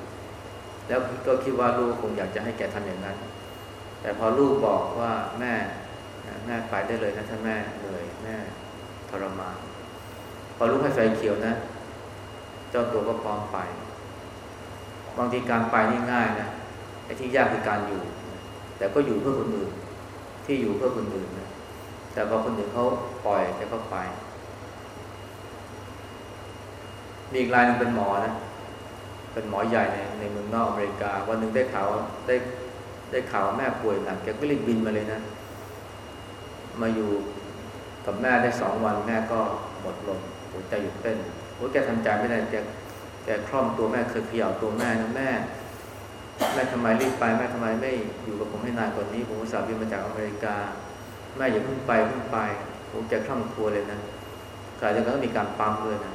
แล้วก็คิดว่าลูกคงอยากจะให้แกทำอย่างนั้น แต่พอลูกบอกว่าแม่แม่ไปได้เลยนะถ้าแม่เหนื่อยแม่ทรมานพอลูกให้ไฟเขียวนะ เจ้าตัวก็พร้อมไป บางทีการไปนี่ง่ายนะไอ้ที่ยากคือการอยู่ แต่ก็อยู่เพื่อคนอื่นที่อยู่เพื่อคนอื่นนะแต่พอคนอื่นเขาปล่อยแกก็ไป มีอีกรายหนึงเป็นหมอนะ เป็นหมอใหญ่ในในเมืองนอกอเมริกา วันหนึ่งได้ข่าวได้ได้ข่าวแม่ป่วยหนักแกก็รีบบินมาเลยนะ มาอยู่กับแม่ได้สองวันแม่ก็หมดลมหัวใจหยุดเต้นโอ้แกทำใจไม่ได้แกแกคล่อมตัวแม่เคยเขย่าตัวแม่นะแม่แม่ทำไมรีบไปแม่ทำไมไม่อยู่กับผมให้นานกว่านี้ ผมอุตส่าห์บินมาจากอเมริกา แม่อย่าเพิ่งไปเพิ่งไปโอ้แกคล่ำครัวเลยนะกลายเป็นก็มีการปั๊มด้วยนะ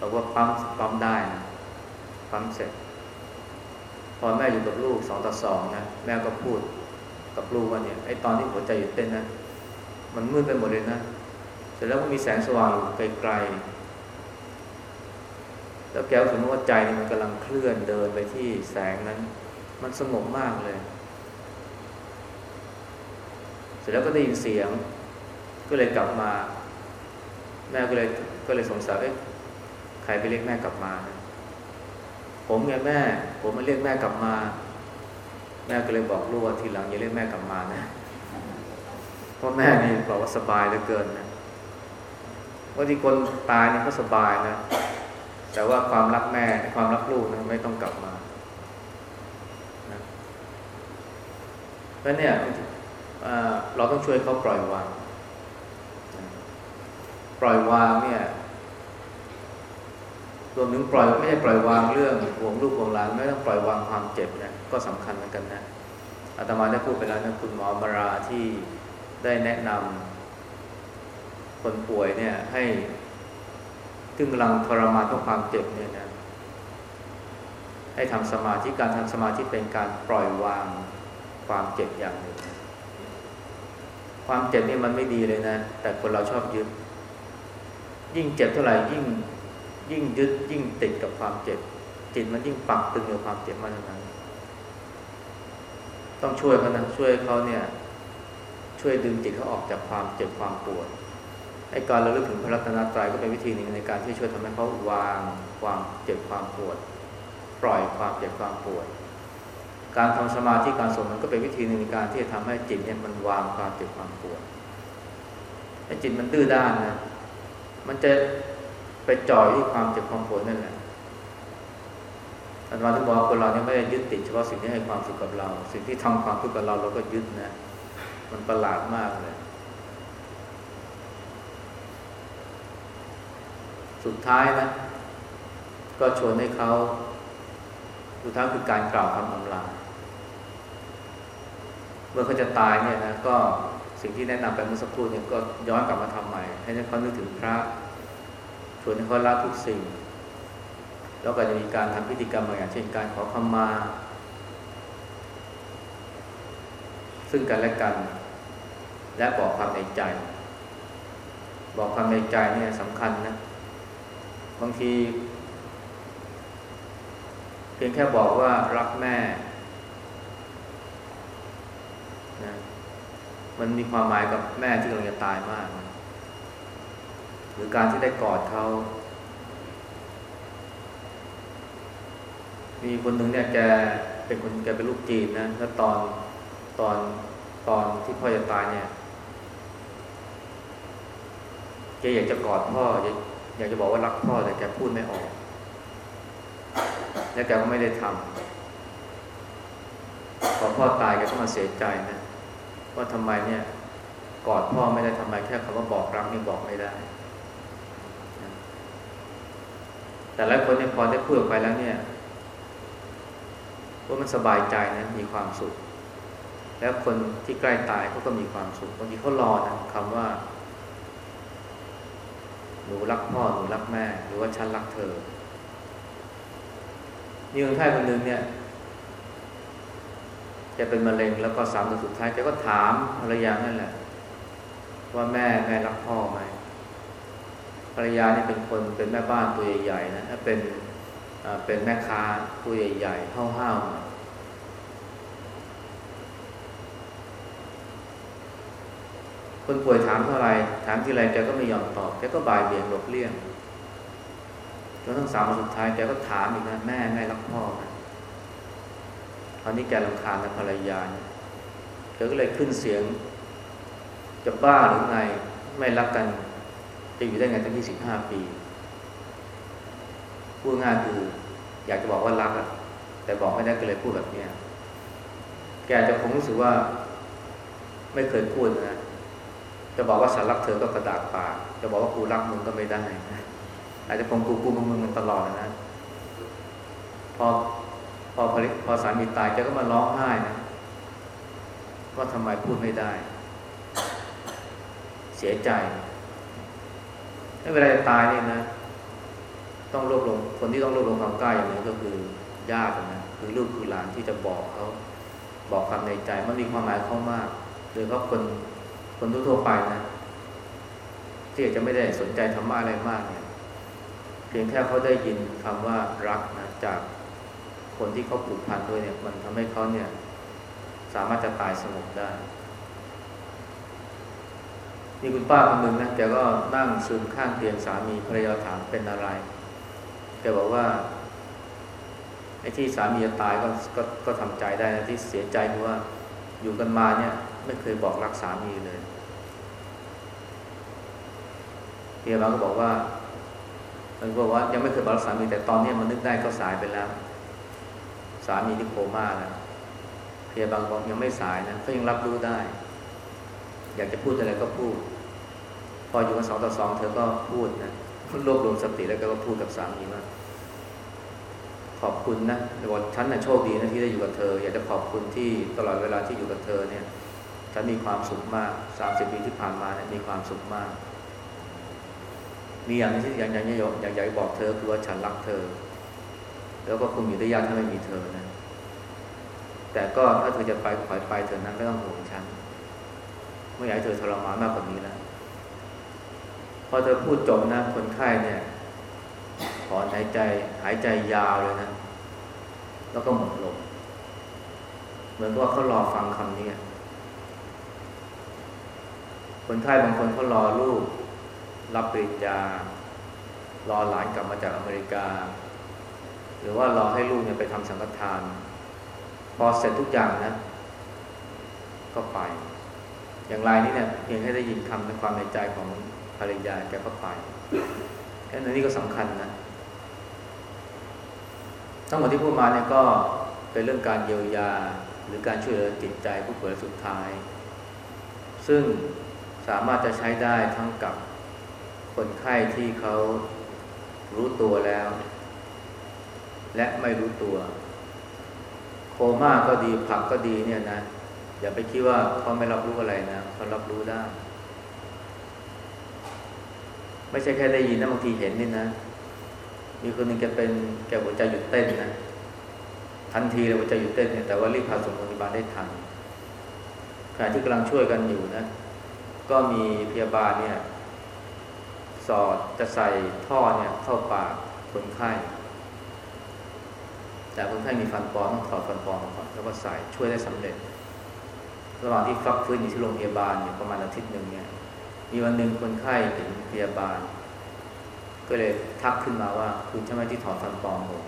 บอกว่าปั๊มปั๊มได้นะปั๊มเสร็จ พอแม่อยู่กับลูกสองต่อสองนะแม่ก็พูดกับลูกว่าเนี่ยไอ้ตอนที่หัวใจหยุดเต้นนะมันมืดไปหมดเลยนะเสร็จแล้วก็มีแสงสว่างอยู่ไกลๆแล้วแกก็สมมติว่าใจเนี่ยมันกำลังเคลื่อนเดินไปที่แสงนั้น มันสงบมากเลย เสร็จแล้วก็ได้ยินเสียง ก็เลยกลับมา แม่ก็เลยก็เลยสงสัยเอ๊ะ รไปเรียกแม่กลับมานะผมไงแม่ ผมมาเรียกแม่กลับมา แม่ก็เลยบอกลูกว่าทีหลังอย่าเรียกแม่กลับมานะเพราะแม่นี่บอกว่าสบายเหลือเกินนะว่าที่คนตายนี่ก็สบายนะ แต่ว่าความรักแม่ความรักลูกนะไม่ต้องกลับมานะแล้วเนี่ยเราต้องช่วยเขาปล่อยวาง ปล่อยวางเนี่ย รวมถึงปล่อยไม่ใช่ปล่อยวางเรื่องห่วงลูกห่วงหลานไม่ต้องปล่อยวางความเจ็บนะก็สำคัญเหมือนกันนะอาตมาได้พูดไปแล้วนะคุณหมอมาราที่ได้แนะนำคนป่วยเนี่ยให้ซึ่งกำลังทรมานเพราะความเจ็บเนี่ยนะให้ทำสมาธิการทำสมาธิเป็นการปล่อยวางความเจ็บอย่างหนึ่งความเจ็บนี่มันไม่ดีเลยนะ แต่คนเราชอบยึดยิ่งเจ็บเท่าไหร่ยิ่ง ยิ่งยึดยิ่งติดกับความเจ็บ จิตมันยิ่งปักตึงกับความเจ็บมากเท่านั้น ต้องช่วยเขานะช่วยเขาเนี่ย ช่วยดึงจิตเขาออกจากความเจ็บความปวดไอ้การระลึกถึงพระรัตนตรัยก็เป็นวิธีหนึ่งในการที่ช่วยทำให้เขาวางความเจ็บความปวด ปล่อยความเจ็บความปวด การทำสมาธิการสวดมันก็เป็นวิธีหนึ่งในการที่จะทำให้จิตเนี่ยมันวางความเจ็บความปวดไอ้จิตมันดื้อด้านนะมันจะ ไปจ่อยที่ความเจ็บความปวดนั่นแหละอันมาที่บอกว่าคนเราเนี่ยไม่ได้ยึดติดเฉพาะสิ่งที่ให้ความสุขกับเรา สิ่งที่ทำความทุกข์กับเราเราก็ยึดนะ มันประหลาดมากเลย สุดท้ายนะ ก็ชวนให้เขาสุดท้ายคือการกล่าวคำอำลาเมื่อเขาจะตายเนี่ยนะก็สิ่งที่แนะนำไปเมื่อสักครู่เนี่ยก็ย้อนกลับมาทำใหม่ ให้เขานึกถึงพระ ชวนให้เขาละทุกสิ่ง แล้วก็จะมีการทำพิธีกรรมบางอย่างเช่นการขอขมา ซึ่งกันและกัน และบอกความในใจ บอกความในใจเนี่ยสำคัญนะ บางที เพียงแค่บอกว่ารักแม่นะมันมีความหมายกับแม่ที่กำลังจะตายมากนะ รือการที่ได้กอดเขา มีคนหนึ่งเนี่ยแกเป็นคนแกเป็นลูกจีนนะ แล้วตอนตอนตอนที่พ่อจะตายเนี่ยแกอยากจะกอดพ่ออยากอยากจะบอกว่ารักพ่อแต่แกพูดไม่ออก และแกก็ไม่ได้ทำพอพ่อตายแกก็มาเสียใจนะว่าทำไมเนี่ยกอดพ่อไม่ได้ทำไมแค่คำว่าบอกรักนี่บอกไม่ได้ แต่หลายคนเนี่ยพอได้พูดออกไปแล้วเนี่ยว่ามันสบายใจนะมีความสุข แล้วคนที่ใกล้ตายเขาก็มีความสุขบางทีเขารอนะคำว่า หนูรักพ่อหนูรักแม่ หรือว่าฉันรักเธอมีคนไข้คนหนึ่งเนี่ยแกเป็นมะเร็งแล้วก็สามเดือนสุดท้ายแกก็ถามภรรยานั่นแหละ ว่าแม่แม่รักพ่อไหม ภรรยานี่เป็นคนเป็นแม่บ้านตัวใหญ่ๆนะถ้าเป็นเป็นแม่ค้าตัวใหญ่ๆห้าวๆคนป่วยถามเท่าไรถามทีไรแกก็ไม่ยอมตอบแกก็บ่ายเบี่ยงหลบเลี่ยงจนทั้งสามวันสุดท้ายแกก็ถามอีกนะแม่แม่รักพ่อไหมตอนนี้แกลำคาญนะภรรยาเนี่ยแกก็เลยขึ้นเสียง จะบ้าหรือไง ไม่รักกัน จะอยู่ได้ไงตั้งยี่สิบห้าปีพูดง่ายคืออยากจะบอกว่ารักอะแต่บอกไม่ได้ก็เลยพูดแบบเนี้ยแกจะคงรู้สึกว่าไม่เคยพูดนะจะบอกว่าฉันรักเธอก็กระดากปากจะบอกว่ากูรักมึงก็ไม่ได้อาจจะคงกูกูมึงมึงมันตลอดนะพอพอพอสามีตายแกก็มาร้องไห้นะว่าทำไมพูดไม่ได้ เสียใจ เวลาจะตายเนี่ยนะ ต้องรวบรวมคนที่ต้องรวบรวมความกล้าอย่างนี้ก็คือญาตินะคือลูกคือหลานที่จะบอกเขาบอกความในใจมันมีความหมายเขามากโดยเฉพาะคนคนทั่วไปนะที่อาจจะไม่ได้สนใจธรรมะอะไรมากเนี่ยเพียงแค่เขาได้ยินคำว่ารักนะจากคนที่เขาผูกพันด้วยเนี่ย มันทำให้เขาเนี่ย สามารถจะตายสงบได้ มีคุณป้าคนหนึ่งนะแกก็นั่งซึมข้างเตียงสามีภรรยาถามเป็นอะไรแกบอกว่าไอ้ที่สามีจะตายก็ก็ก็ทำใจได้นะที่เสียใจเพราะว่าอยู่กันมาเนี่ย ไม่เคยบอกรักสามีเลยเพียบางก็บอกว่ามันบอกว่ายังไม่เคยบอกรักสามีแต่ตอนนี้มันนึกได้ก็สายไปแล้ว สามีที่โคม่าแล้วเพียบางบอกยังไม่สายนะเขายังรับรู้ได้ อยากจะพูดอะไรก็พูด พออยู่กันสองต่อสองเธอก็พูดนะรวบรวมสติแล้วก็พูดกับสามีว่าขอบคุณนะบอกฉันนะ่ะโชคดีนะที่ได้อยู่กับเธอ อยากจะขอบคุณที่ตลอดเวลาที่อยู่กับเธอเนี่ย ฉันมีความสุขมากสามสิบปีที่ผ่านมาเนี่ยมีความสุขมาก มีอย่างที่อยากอยากอยากอยากอยากบอกเธอคือว่าฉันรักเธอ แล้วก็คงอยู่ได้ยากถ้าไม่มีเธอนะแต่ก็ถ้าเธอจะไปขอไปเธอนั้นไม่ต้องห่วงฉันไม่อยากให้เธอทรมานมากกว่านี้แล้ว พอเธอพูดจบนะคนไข้เนี่ยถอนหายใจหายใจยาวเลยนะ แล้วก็หมดลมเหมือนกับว่าเขารอฟังคำนี้คนไข้บางคนเขารอลูก รับปริญญารอหลานกลับมาจากอเมริกา หรือว่ารอให้ลูกเนี่ยไปทำสังฆทาน พอเสร็จทุกอย่างนะ ก็ไป อย่างไรนี่เนี่ยเพียงแค่ได้ยินคำในความในใจของ ภรรยาแกก็ไปอันนี้ก็สำคัญนะ ทั้งหมดที่พูดมาเนี่ยก็เป็นเรื่องการเยียวยา หรือการช่วยเหลือจิตใจผู้ป่วยสุดท้าย ซึ่งสามารถจะใช้ได้ทั้งกับคนไข้ที่เขารู้ตัวแล้ว และไม่รู้ตัว โคม่าก็ดีผักก็ดีเนี่ยนะ อย่าไปคิดว่าเขาไม่รับรู้อะไรนะเขารับรู้ได้ ไม่ใช่แค่ได้ยินนะบางทีเห็นนี่นะ มีคนหนึ่งแกเป็นแกหัวใจหยุดเต้นนะทันทีเลยหัวใจหยุดเต้นเนี่ยแต่ว่ารีบพาส่งโรงพยาบาลได้ทันขณะที่กำลังช่วยกันอยู่นะ ก็มีพยาบาลเนี่ย สอดจะใส่ท่อเนี่ย เข้าปากคนไข้ แต่คนไข้มีฟันปลอมต้องถอดฟันปลอมออกก่อนแล้วก็ใส่ช่วยได้สำเร็จ ระหว่างที่ฟักฟื้นอยู่ที่โรงพยาบาลอยู่ประมาณอาทิตย์หนึ่งเนี่ย มีวันหนึ่งคนไข้เห็นพยาบาล ก็เลยทักขึ้นมาว่า คุณใช่ไหมที่ถอดฟันปลอมผม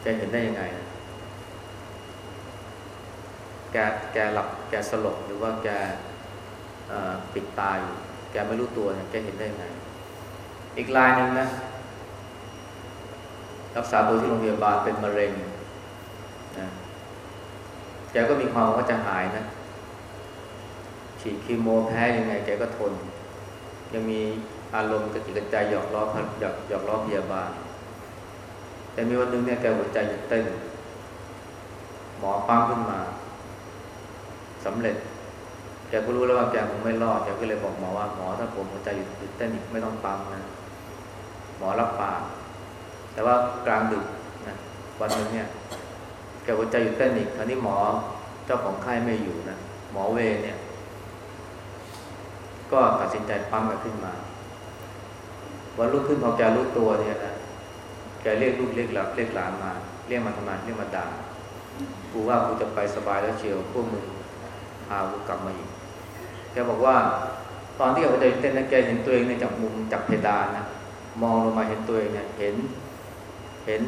แกเห็นได้ยังไง แกแกหลับแกสลบหรือว่าแกปิดตาอยู่แกไม่รู้ตัวเนี่ยแกเห็นได้ยังไง อีกรายหนึ่งนะ รักษาตัวที่โรงพยาบาลเป็นมะเร็งนะแกก็มีความว่าจะหายนะ ฉีดคีโมแพ้ยังไงแกก็ทน ยังมีอารมณ์กระจิกกระใจหยอกล้อหยอกหยอกล้อพยาบาล แต่มีวันหนึ่งเนี่ยแกหัวใจหยุดเต้น หมอปั้มขึ้นมาสำเร็จแกก็รู้แล้วว่าแกคงไม่รอดแกก็เลยบอกหมอว่าหมอถ้าผมหัวใจหยุดเต้นอีกไม่ต้องปั๊มนะหมอรับปากแต่ว่ากลางดึกนะวันหนึ่งเนี่ยแกหัวใจหยุดเต้นอีกคราวนี้หมอเจ้าของไข้ไม่อยู่นะหมอเวเนี่ย ก็ตัดสินใจปั๊มกันขึ้นมา วันรุ่งขึ้นพอแกรู้ตัวเนี่ยนะแกเรียกลูกเรียกหลานเรียกหลานมา เรียกมาทำไมเรียกมาด่ากูว่ากูจะไปสบายแล้วเชียวพวกมึงพากูกลับมาอีกแกบอกว่า ตอนที่แกไปเต้นนั้นแกเห็นตัวเองในจากมุมจากเพดานนะมองลงมาเห็นตัวเองเนี่ยเห็นเห็น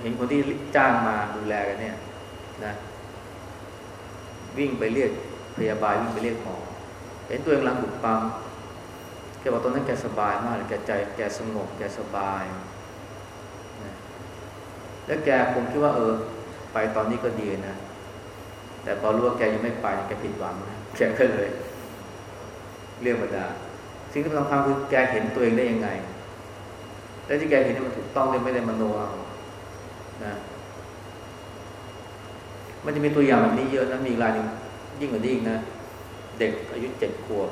เห็นคนที่จ้างมาดูแลกันเนี่ยนะ วิ่งไปเรียกพยาบาลวิ่งไปเรียกหมอ เห็นตัวเองลังบุกปั๊มแกบอกตอนนั้นแกสบายมากเลยแกใจแกสงบแกสบายนะแล้วแกคงคิดว่าเออ ไปตอนนี้ก็ดีนะ แต่พอรู้ว่าแกยังไม่ไปแกผิดหวังนะแกก็เลย เรียกมาด่าสิ่งที่สำคัญคือแกเห็นตัวเองได้ยังไง และที่แกเห็นนี่มันถูกต้องเลยไม่ได้มโนเอานะมันจะมีตัวอย่างแบบนี้เยอะนะมีรายหนึ่งยิ่งกว่านี้อีกนะ เด็กอายุเจ็ดขวบ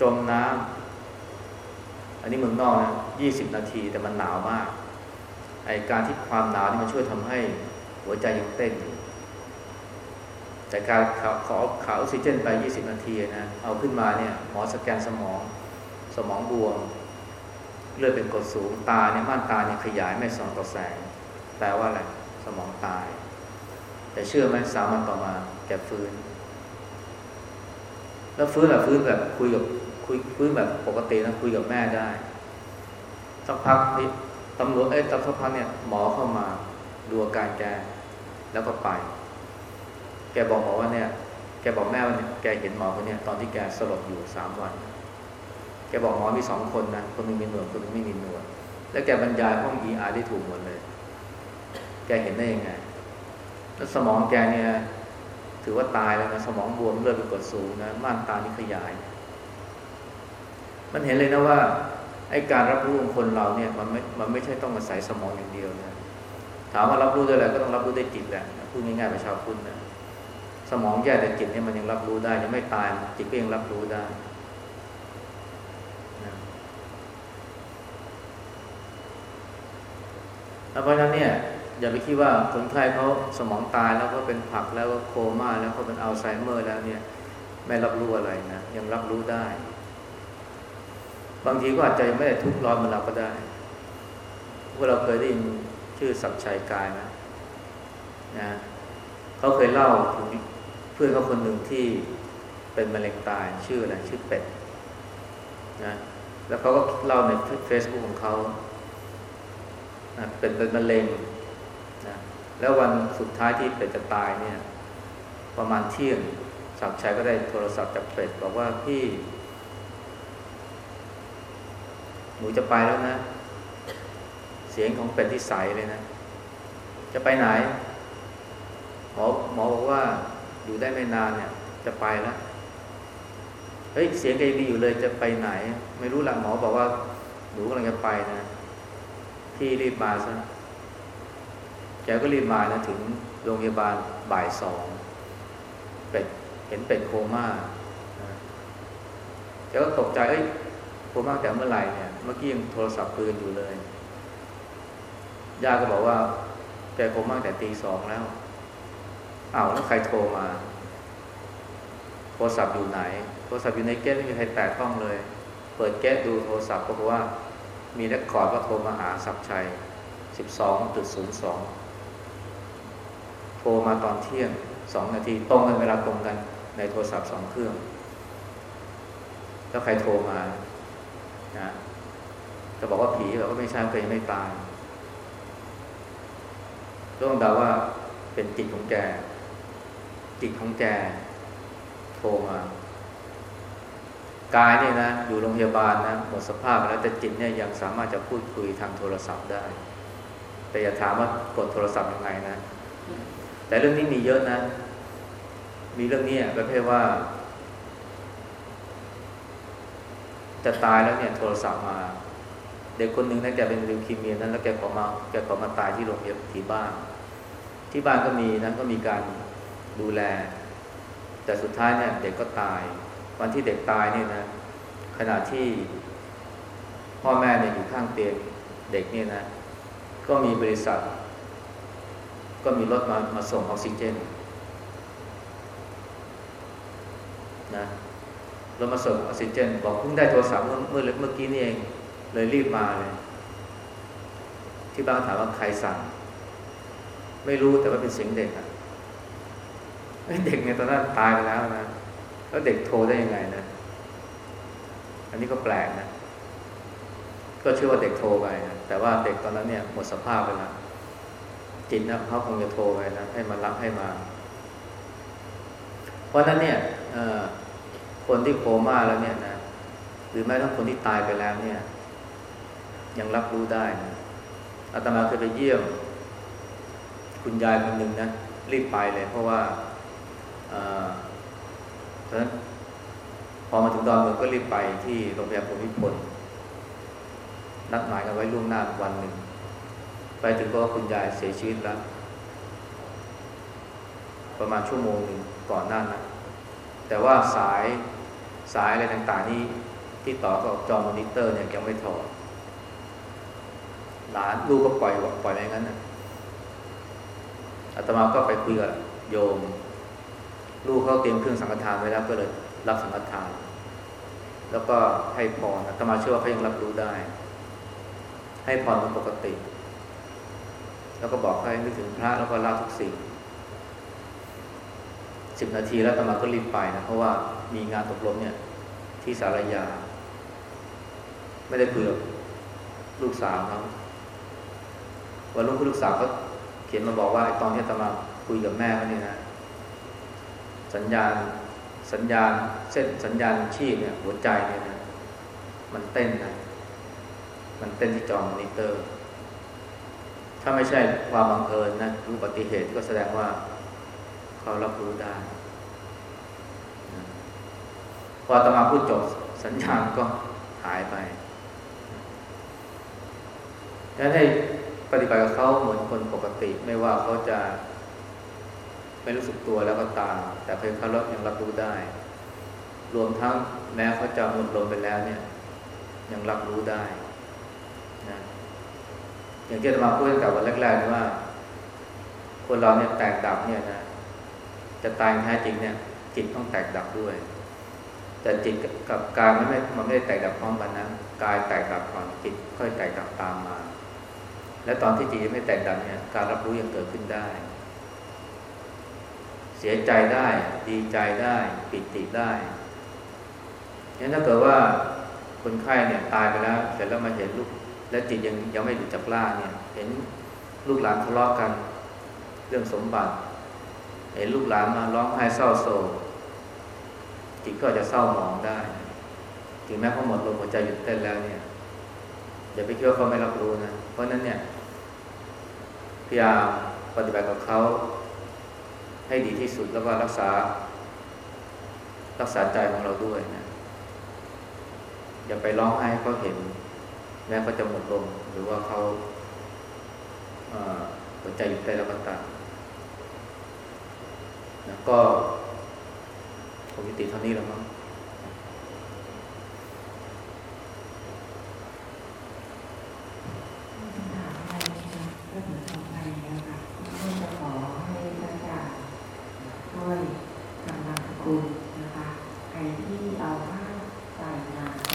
จมน้ำอันนี้เมืองนอกนะยี่สิบนาทีแต่มันหนาวมาก ไอการที่ความหนาวนี่มันช่วยทำให้หัวใจยังเต้นแต่การขอขอขาออกซิเจนไปยี่สิบนาทีนะ เอาขึ้นมาเนี่ยหมอสแกนสมอง สมองบวม เลือดเป็นกรดสูง ตาเนี่ยม่านตาเนี่ยขยายไม่ส่องต่อแสง แปลว่าอะไร สมองตาย แต่เชื่อไหมสามวันต่อมาแกฟื้น แล้วฟื้นแบบฟื้นแบบคุยกับคุยฟื้นแบบปกตินะคุยกับแม่ได้สักพักนี่ตำรวจเอ้ยสักพักเนี่ยหมอเข้ามาดูอาการแกแล้วก็ไป แกบอกหมอว่าเนี่ย แกบอกแม่ว่าแกเห็นหมอคนเนี้ตอนที่แกสลบอยู่สามวัน แกบอกหมอมีสองคนนะคนนึงมีหนวดคนนึงไม่มีหนวดแล้วแกบรรยายห้อง ER ได้ถูกหมดเลย แกเห็นได้ยังไง แล้วสมองแกเนี่ย ถือว่าตายแล้วนะสมองบวมเลือดเป็นกดสูงนะม่านตานี่ขยาย มันเห็นเลยนะว่าไอ้การรับรู้ของคนเราเนี่ยมันไม่มันไม่ใช่ต้องอาศัยสมองอย่างเดียวนะถามว่ารับรู้ด้อะไรก็ต้องรับรู้ได้จิตแหละพูดง่ายๆประชาวพุทธนะสมองแย่แต่จิตเนี่ยมันยังรับรู้ได้ยังไม่ตายจิตก็ยังรับรู้ได้เพราะฉะนั้นเนี่ย อย่าไปคิดว่าคนไข้เขาสมองตายแล้วก็เป็นผักแล้วก็โคม่าแล้วก็เป็นอัลไซเมอร์แล้วเนี่ยไม่รับรู้อะไรนะยังรับรู้ได้ บางทีก็อาจจะไม่ได้ทุกข์ร้อนเหมือนเราก็ได้พวกเราเคยได้ยินชื่อสับชัยกายไหมนะเขาเคยเล่าถึงเพื่อนเขาคนหนึ่งที่เป็นมะเร็งตายชื่ออะไรชื่อเป็ดนะแล้วเขาก็เล่าในเฟซบุ๊กของเขานะเป็นเป็นมะเร็ง แล้ววันสุดท้ายที่เป็ดจะตายเนี่ย ประมาณเที่ยงสับชัยก็ได้โทรศัพท์จากเป็ดบอกว่าพี่หนูจะไปแล้วนะ เสียงของเป็ดที่ใสเลยนะ จะไปไหน หมอหมอบอกว่าอยู่ได้ไม่นานเนี่ย จะไปแล้วเฮ้ยเสียงแกดีอยู่เลยจะไปไหน ไม่รู้ละหมอบอกว่าหนูกำลังจะไปนะ พี่รีบมาซะ แกก็รีบมานะถึงโรงพยาบาลบ่ายสองเป็ดเห็นเป็ดโคม่าแกก็ตกใจเอ้ยโคม่าแต่เมื่อไหร่เนี่ย เมื่อกี้ยังโทรศัพท์คุยกันอยู่เลยย่าก็บอกว่าแกโคม่าแต่ตีสองแล้วอ้าวแล้วใครโทรมา โทรศัพท์อยู่ไหน โทรศัพท์อยู่ในเก๊ไม่มีใครแตะต้องเลย เปิดแก๊ดูโทรศัพท์ก็บอกว่ามีเรคคอร์ดว่าโทรมาหาสับชัย 12.02 โทรมาตอนเที่ยงสองนาทีตรงกันเวลาตรงกันในโทรศัพท์สองเครื่อง แล้วใครโทรมานะจะบอกว่าผีแบบว่าไม่ใช่เคยไม่ตายต้องเดาว่าเป็นจิตของแกจิตของแกโทรมากายเนี่ยนะอยู่โรงพยาบาลนะหมดสภาพแล้วแต่จิตเนี่ยยังสามารถจะพูดคุยทางโทรศัพท์ได้ แต่อย่าถามว่ากดโทรศัพท์ยังไงนะ แต่เรื่องนี้มีเยอะนะ มีเรื่องนี้ประเภทว่า จะตายแล้วเนี่ยโทรศัพท์มา เด็กคนหนึ่งนะแกเป็นลิวคีเมียนั้น แล้วแกขอมาแกขอมาตายที่โรงพยาบาลที่บ้าน ที่บ้านก็มีนะก็มีการดูแล แต่สุดท้ายเนี่ยเด็กก็ตาย วันที่เด็กตายเนี่ยนะ ขณะที่พ่อแม่เนี่ยอยู่ข้างเตียงเด็กเนี่ยนะ ก็มีบริษัท ก็มีรถมามาส่งออกซิเจนนะรถมาส่งออกซิเจน บอกเพิ่งได้โทรศัพท์เมื่อเมื่อเมื่อกี้นี่เอง เลยรีบมาเลย ที่บ้านถามว่าใครสั่ง ไม่รู้แต่ว่าเป็นเสียงเด็กอะเด็กเนี่ยตอนนั้นตายไปแล้วนะ แล้วเด็กโทรได้ยังไงนะ อันนี้ก็แปลกนะ ก็เชื่อว่าเด็กโทรไปนะแต่ว่าเด็กตอนนั้นเนี่ยหมดสภาพไปแล้ว จิตนะเขาคงจะโทรไปนะให้มารับให้มา เพราะนั้นเนี่ยคนที่โคม่าแล้วเนี่ยนะหรือแม้ทั้งคนที่ตายไปแล้วเนี่ย ยังรับรู้ได้นะอาตมาเคยไปเยี่ยม คุณยายคนหนึ่งนะรีบไปเลยเพราะว่าตอนนั้นพอมาถึงดอนเมืองก็รีบไปที่โรงพยาบาลภูมิพลนัดหมายกันไว้ล่วงหน้าวันหนึ่ง ไปถึงก็คุณยายเสียชีวิตแล้ว ประมาณชั่วโมงหนึ่งก่อนหน้านะแต่ว่าสายสายอะไรต่างๆนี่ที่ต่อกับจอมอนิเตอร์เนี่ยยังไม่ถอดหลานลูกก็ปล่อยปล่อยอะไรงั้นนะอาตมาก็ไปคุยกับโยม ลูกเขาเตรียมเครื่องสังฆทานไว้แล้วก็เลยรับสังฆทาน แล้วก็ให้พรอาตมาเชื่อว่าเขายังรับรู้ได้ ให้พรเป็นปกติ แล้วก็บอกให้นึกถึงพระแล้วก็ละทุกสิ่งสิบนาทีแล้วตมาก็รีบไปนะเพราะว่ามีงานตกลงเนี่ย ที่สารยา ไม่ได้เผื่อลูกสาวเขาวันรุ่งขึ้นลูกสาวเขาเขียนมาบอกว่าตอนที่ตมาคุยกับแม่เขาเนี่ยนะ สัญญาณสัญญาณเส้นสัญญาณชีพเนี่ยหัวใจเนี่ยนะมันเต้นนะมันเต้นที่จอมอนิเตอร์ ถ้าไม่ใช่ความบังเอิญนะรู้ปฏิเหตุก็แสดงว่าเขารับรู้ได้ พอตมาพูดจบสัญญาณก็หายไปแล้วให้ปฏิบัติกับเขาเหมือนคนปกติ ไม่ว่าเขาจะไม่รู้สึกตัวแล้วก็ตาม แต่เพียงเขารับยังรับรู้ได้ รวมทั้งแม้เขาจะหมดลมไปแล้วเนี่ย ยังรับรู้ได้นะ อย่างที่มาพูดตั้งแต่วันแรกๆว่า คนเราเนี่ยแตกดับเนี่ยนะจะตายแท้จริงเนี่ยจิตต้องแตกดับด้วย แต่จิตกับกายมันไม่มันไม่ได้แตกดับพร้อมกันนะกายแตกดับก่อนจิตค่อยแตกดับตามมา และตอนที่จิตยังไม่แตกดับเนี่ยการรับรู้ยังเกิดขึ้นได้ เสียใจได้ดีใจได้ปิติได้งั้นถ้าเกิดว่าคนไข้เนี่ยตายไปแล้ว เสร็จแล้วมาเห็นลูก และจิตยังยังไม่หลุดจากล่าเนี่ยเห็นลูกหลานทะเลาะกัน เรื่องสมบัติเห็นลูกหลานมาร้องไห้เศร้าโศกจิตก็จะเศร้าหมองได้ถึงแม้เขาหมดลมหัวใจหยุดเต้นแล้วเนี่ยอย่าไปคิดว่าเขาไม่รับรู้นะเพราะนั้นเนี่ยพยายามปฏิบัติกับเขาให้ดีที่สุดแล้วก็รักษา รักษาใจของเราด้วยนะอย่าไปร้องไห้ให้เขาเห็น แม้เขาจะหมดลมหรือว่าเขาหัวใจหยุดได้แล้วก็ตามนะก็ผมยุติเท่านี้แล้วมั้ง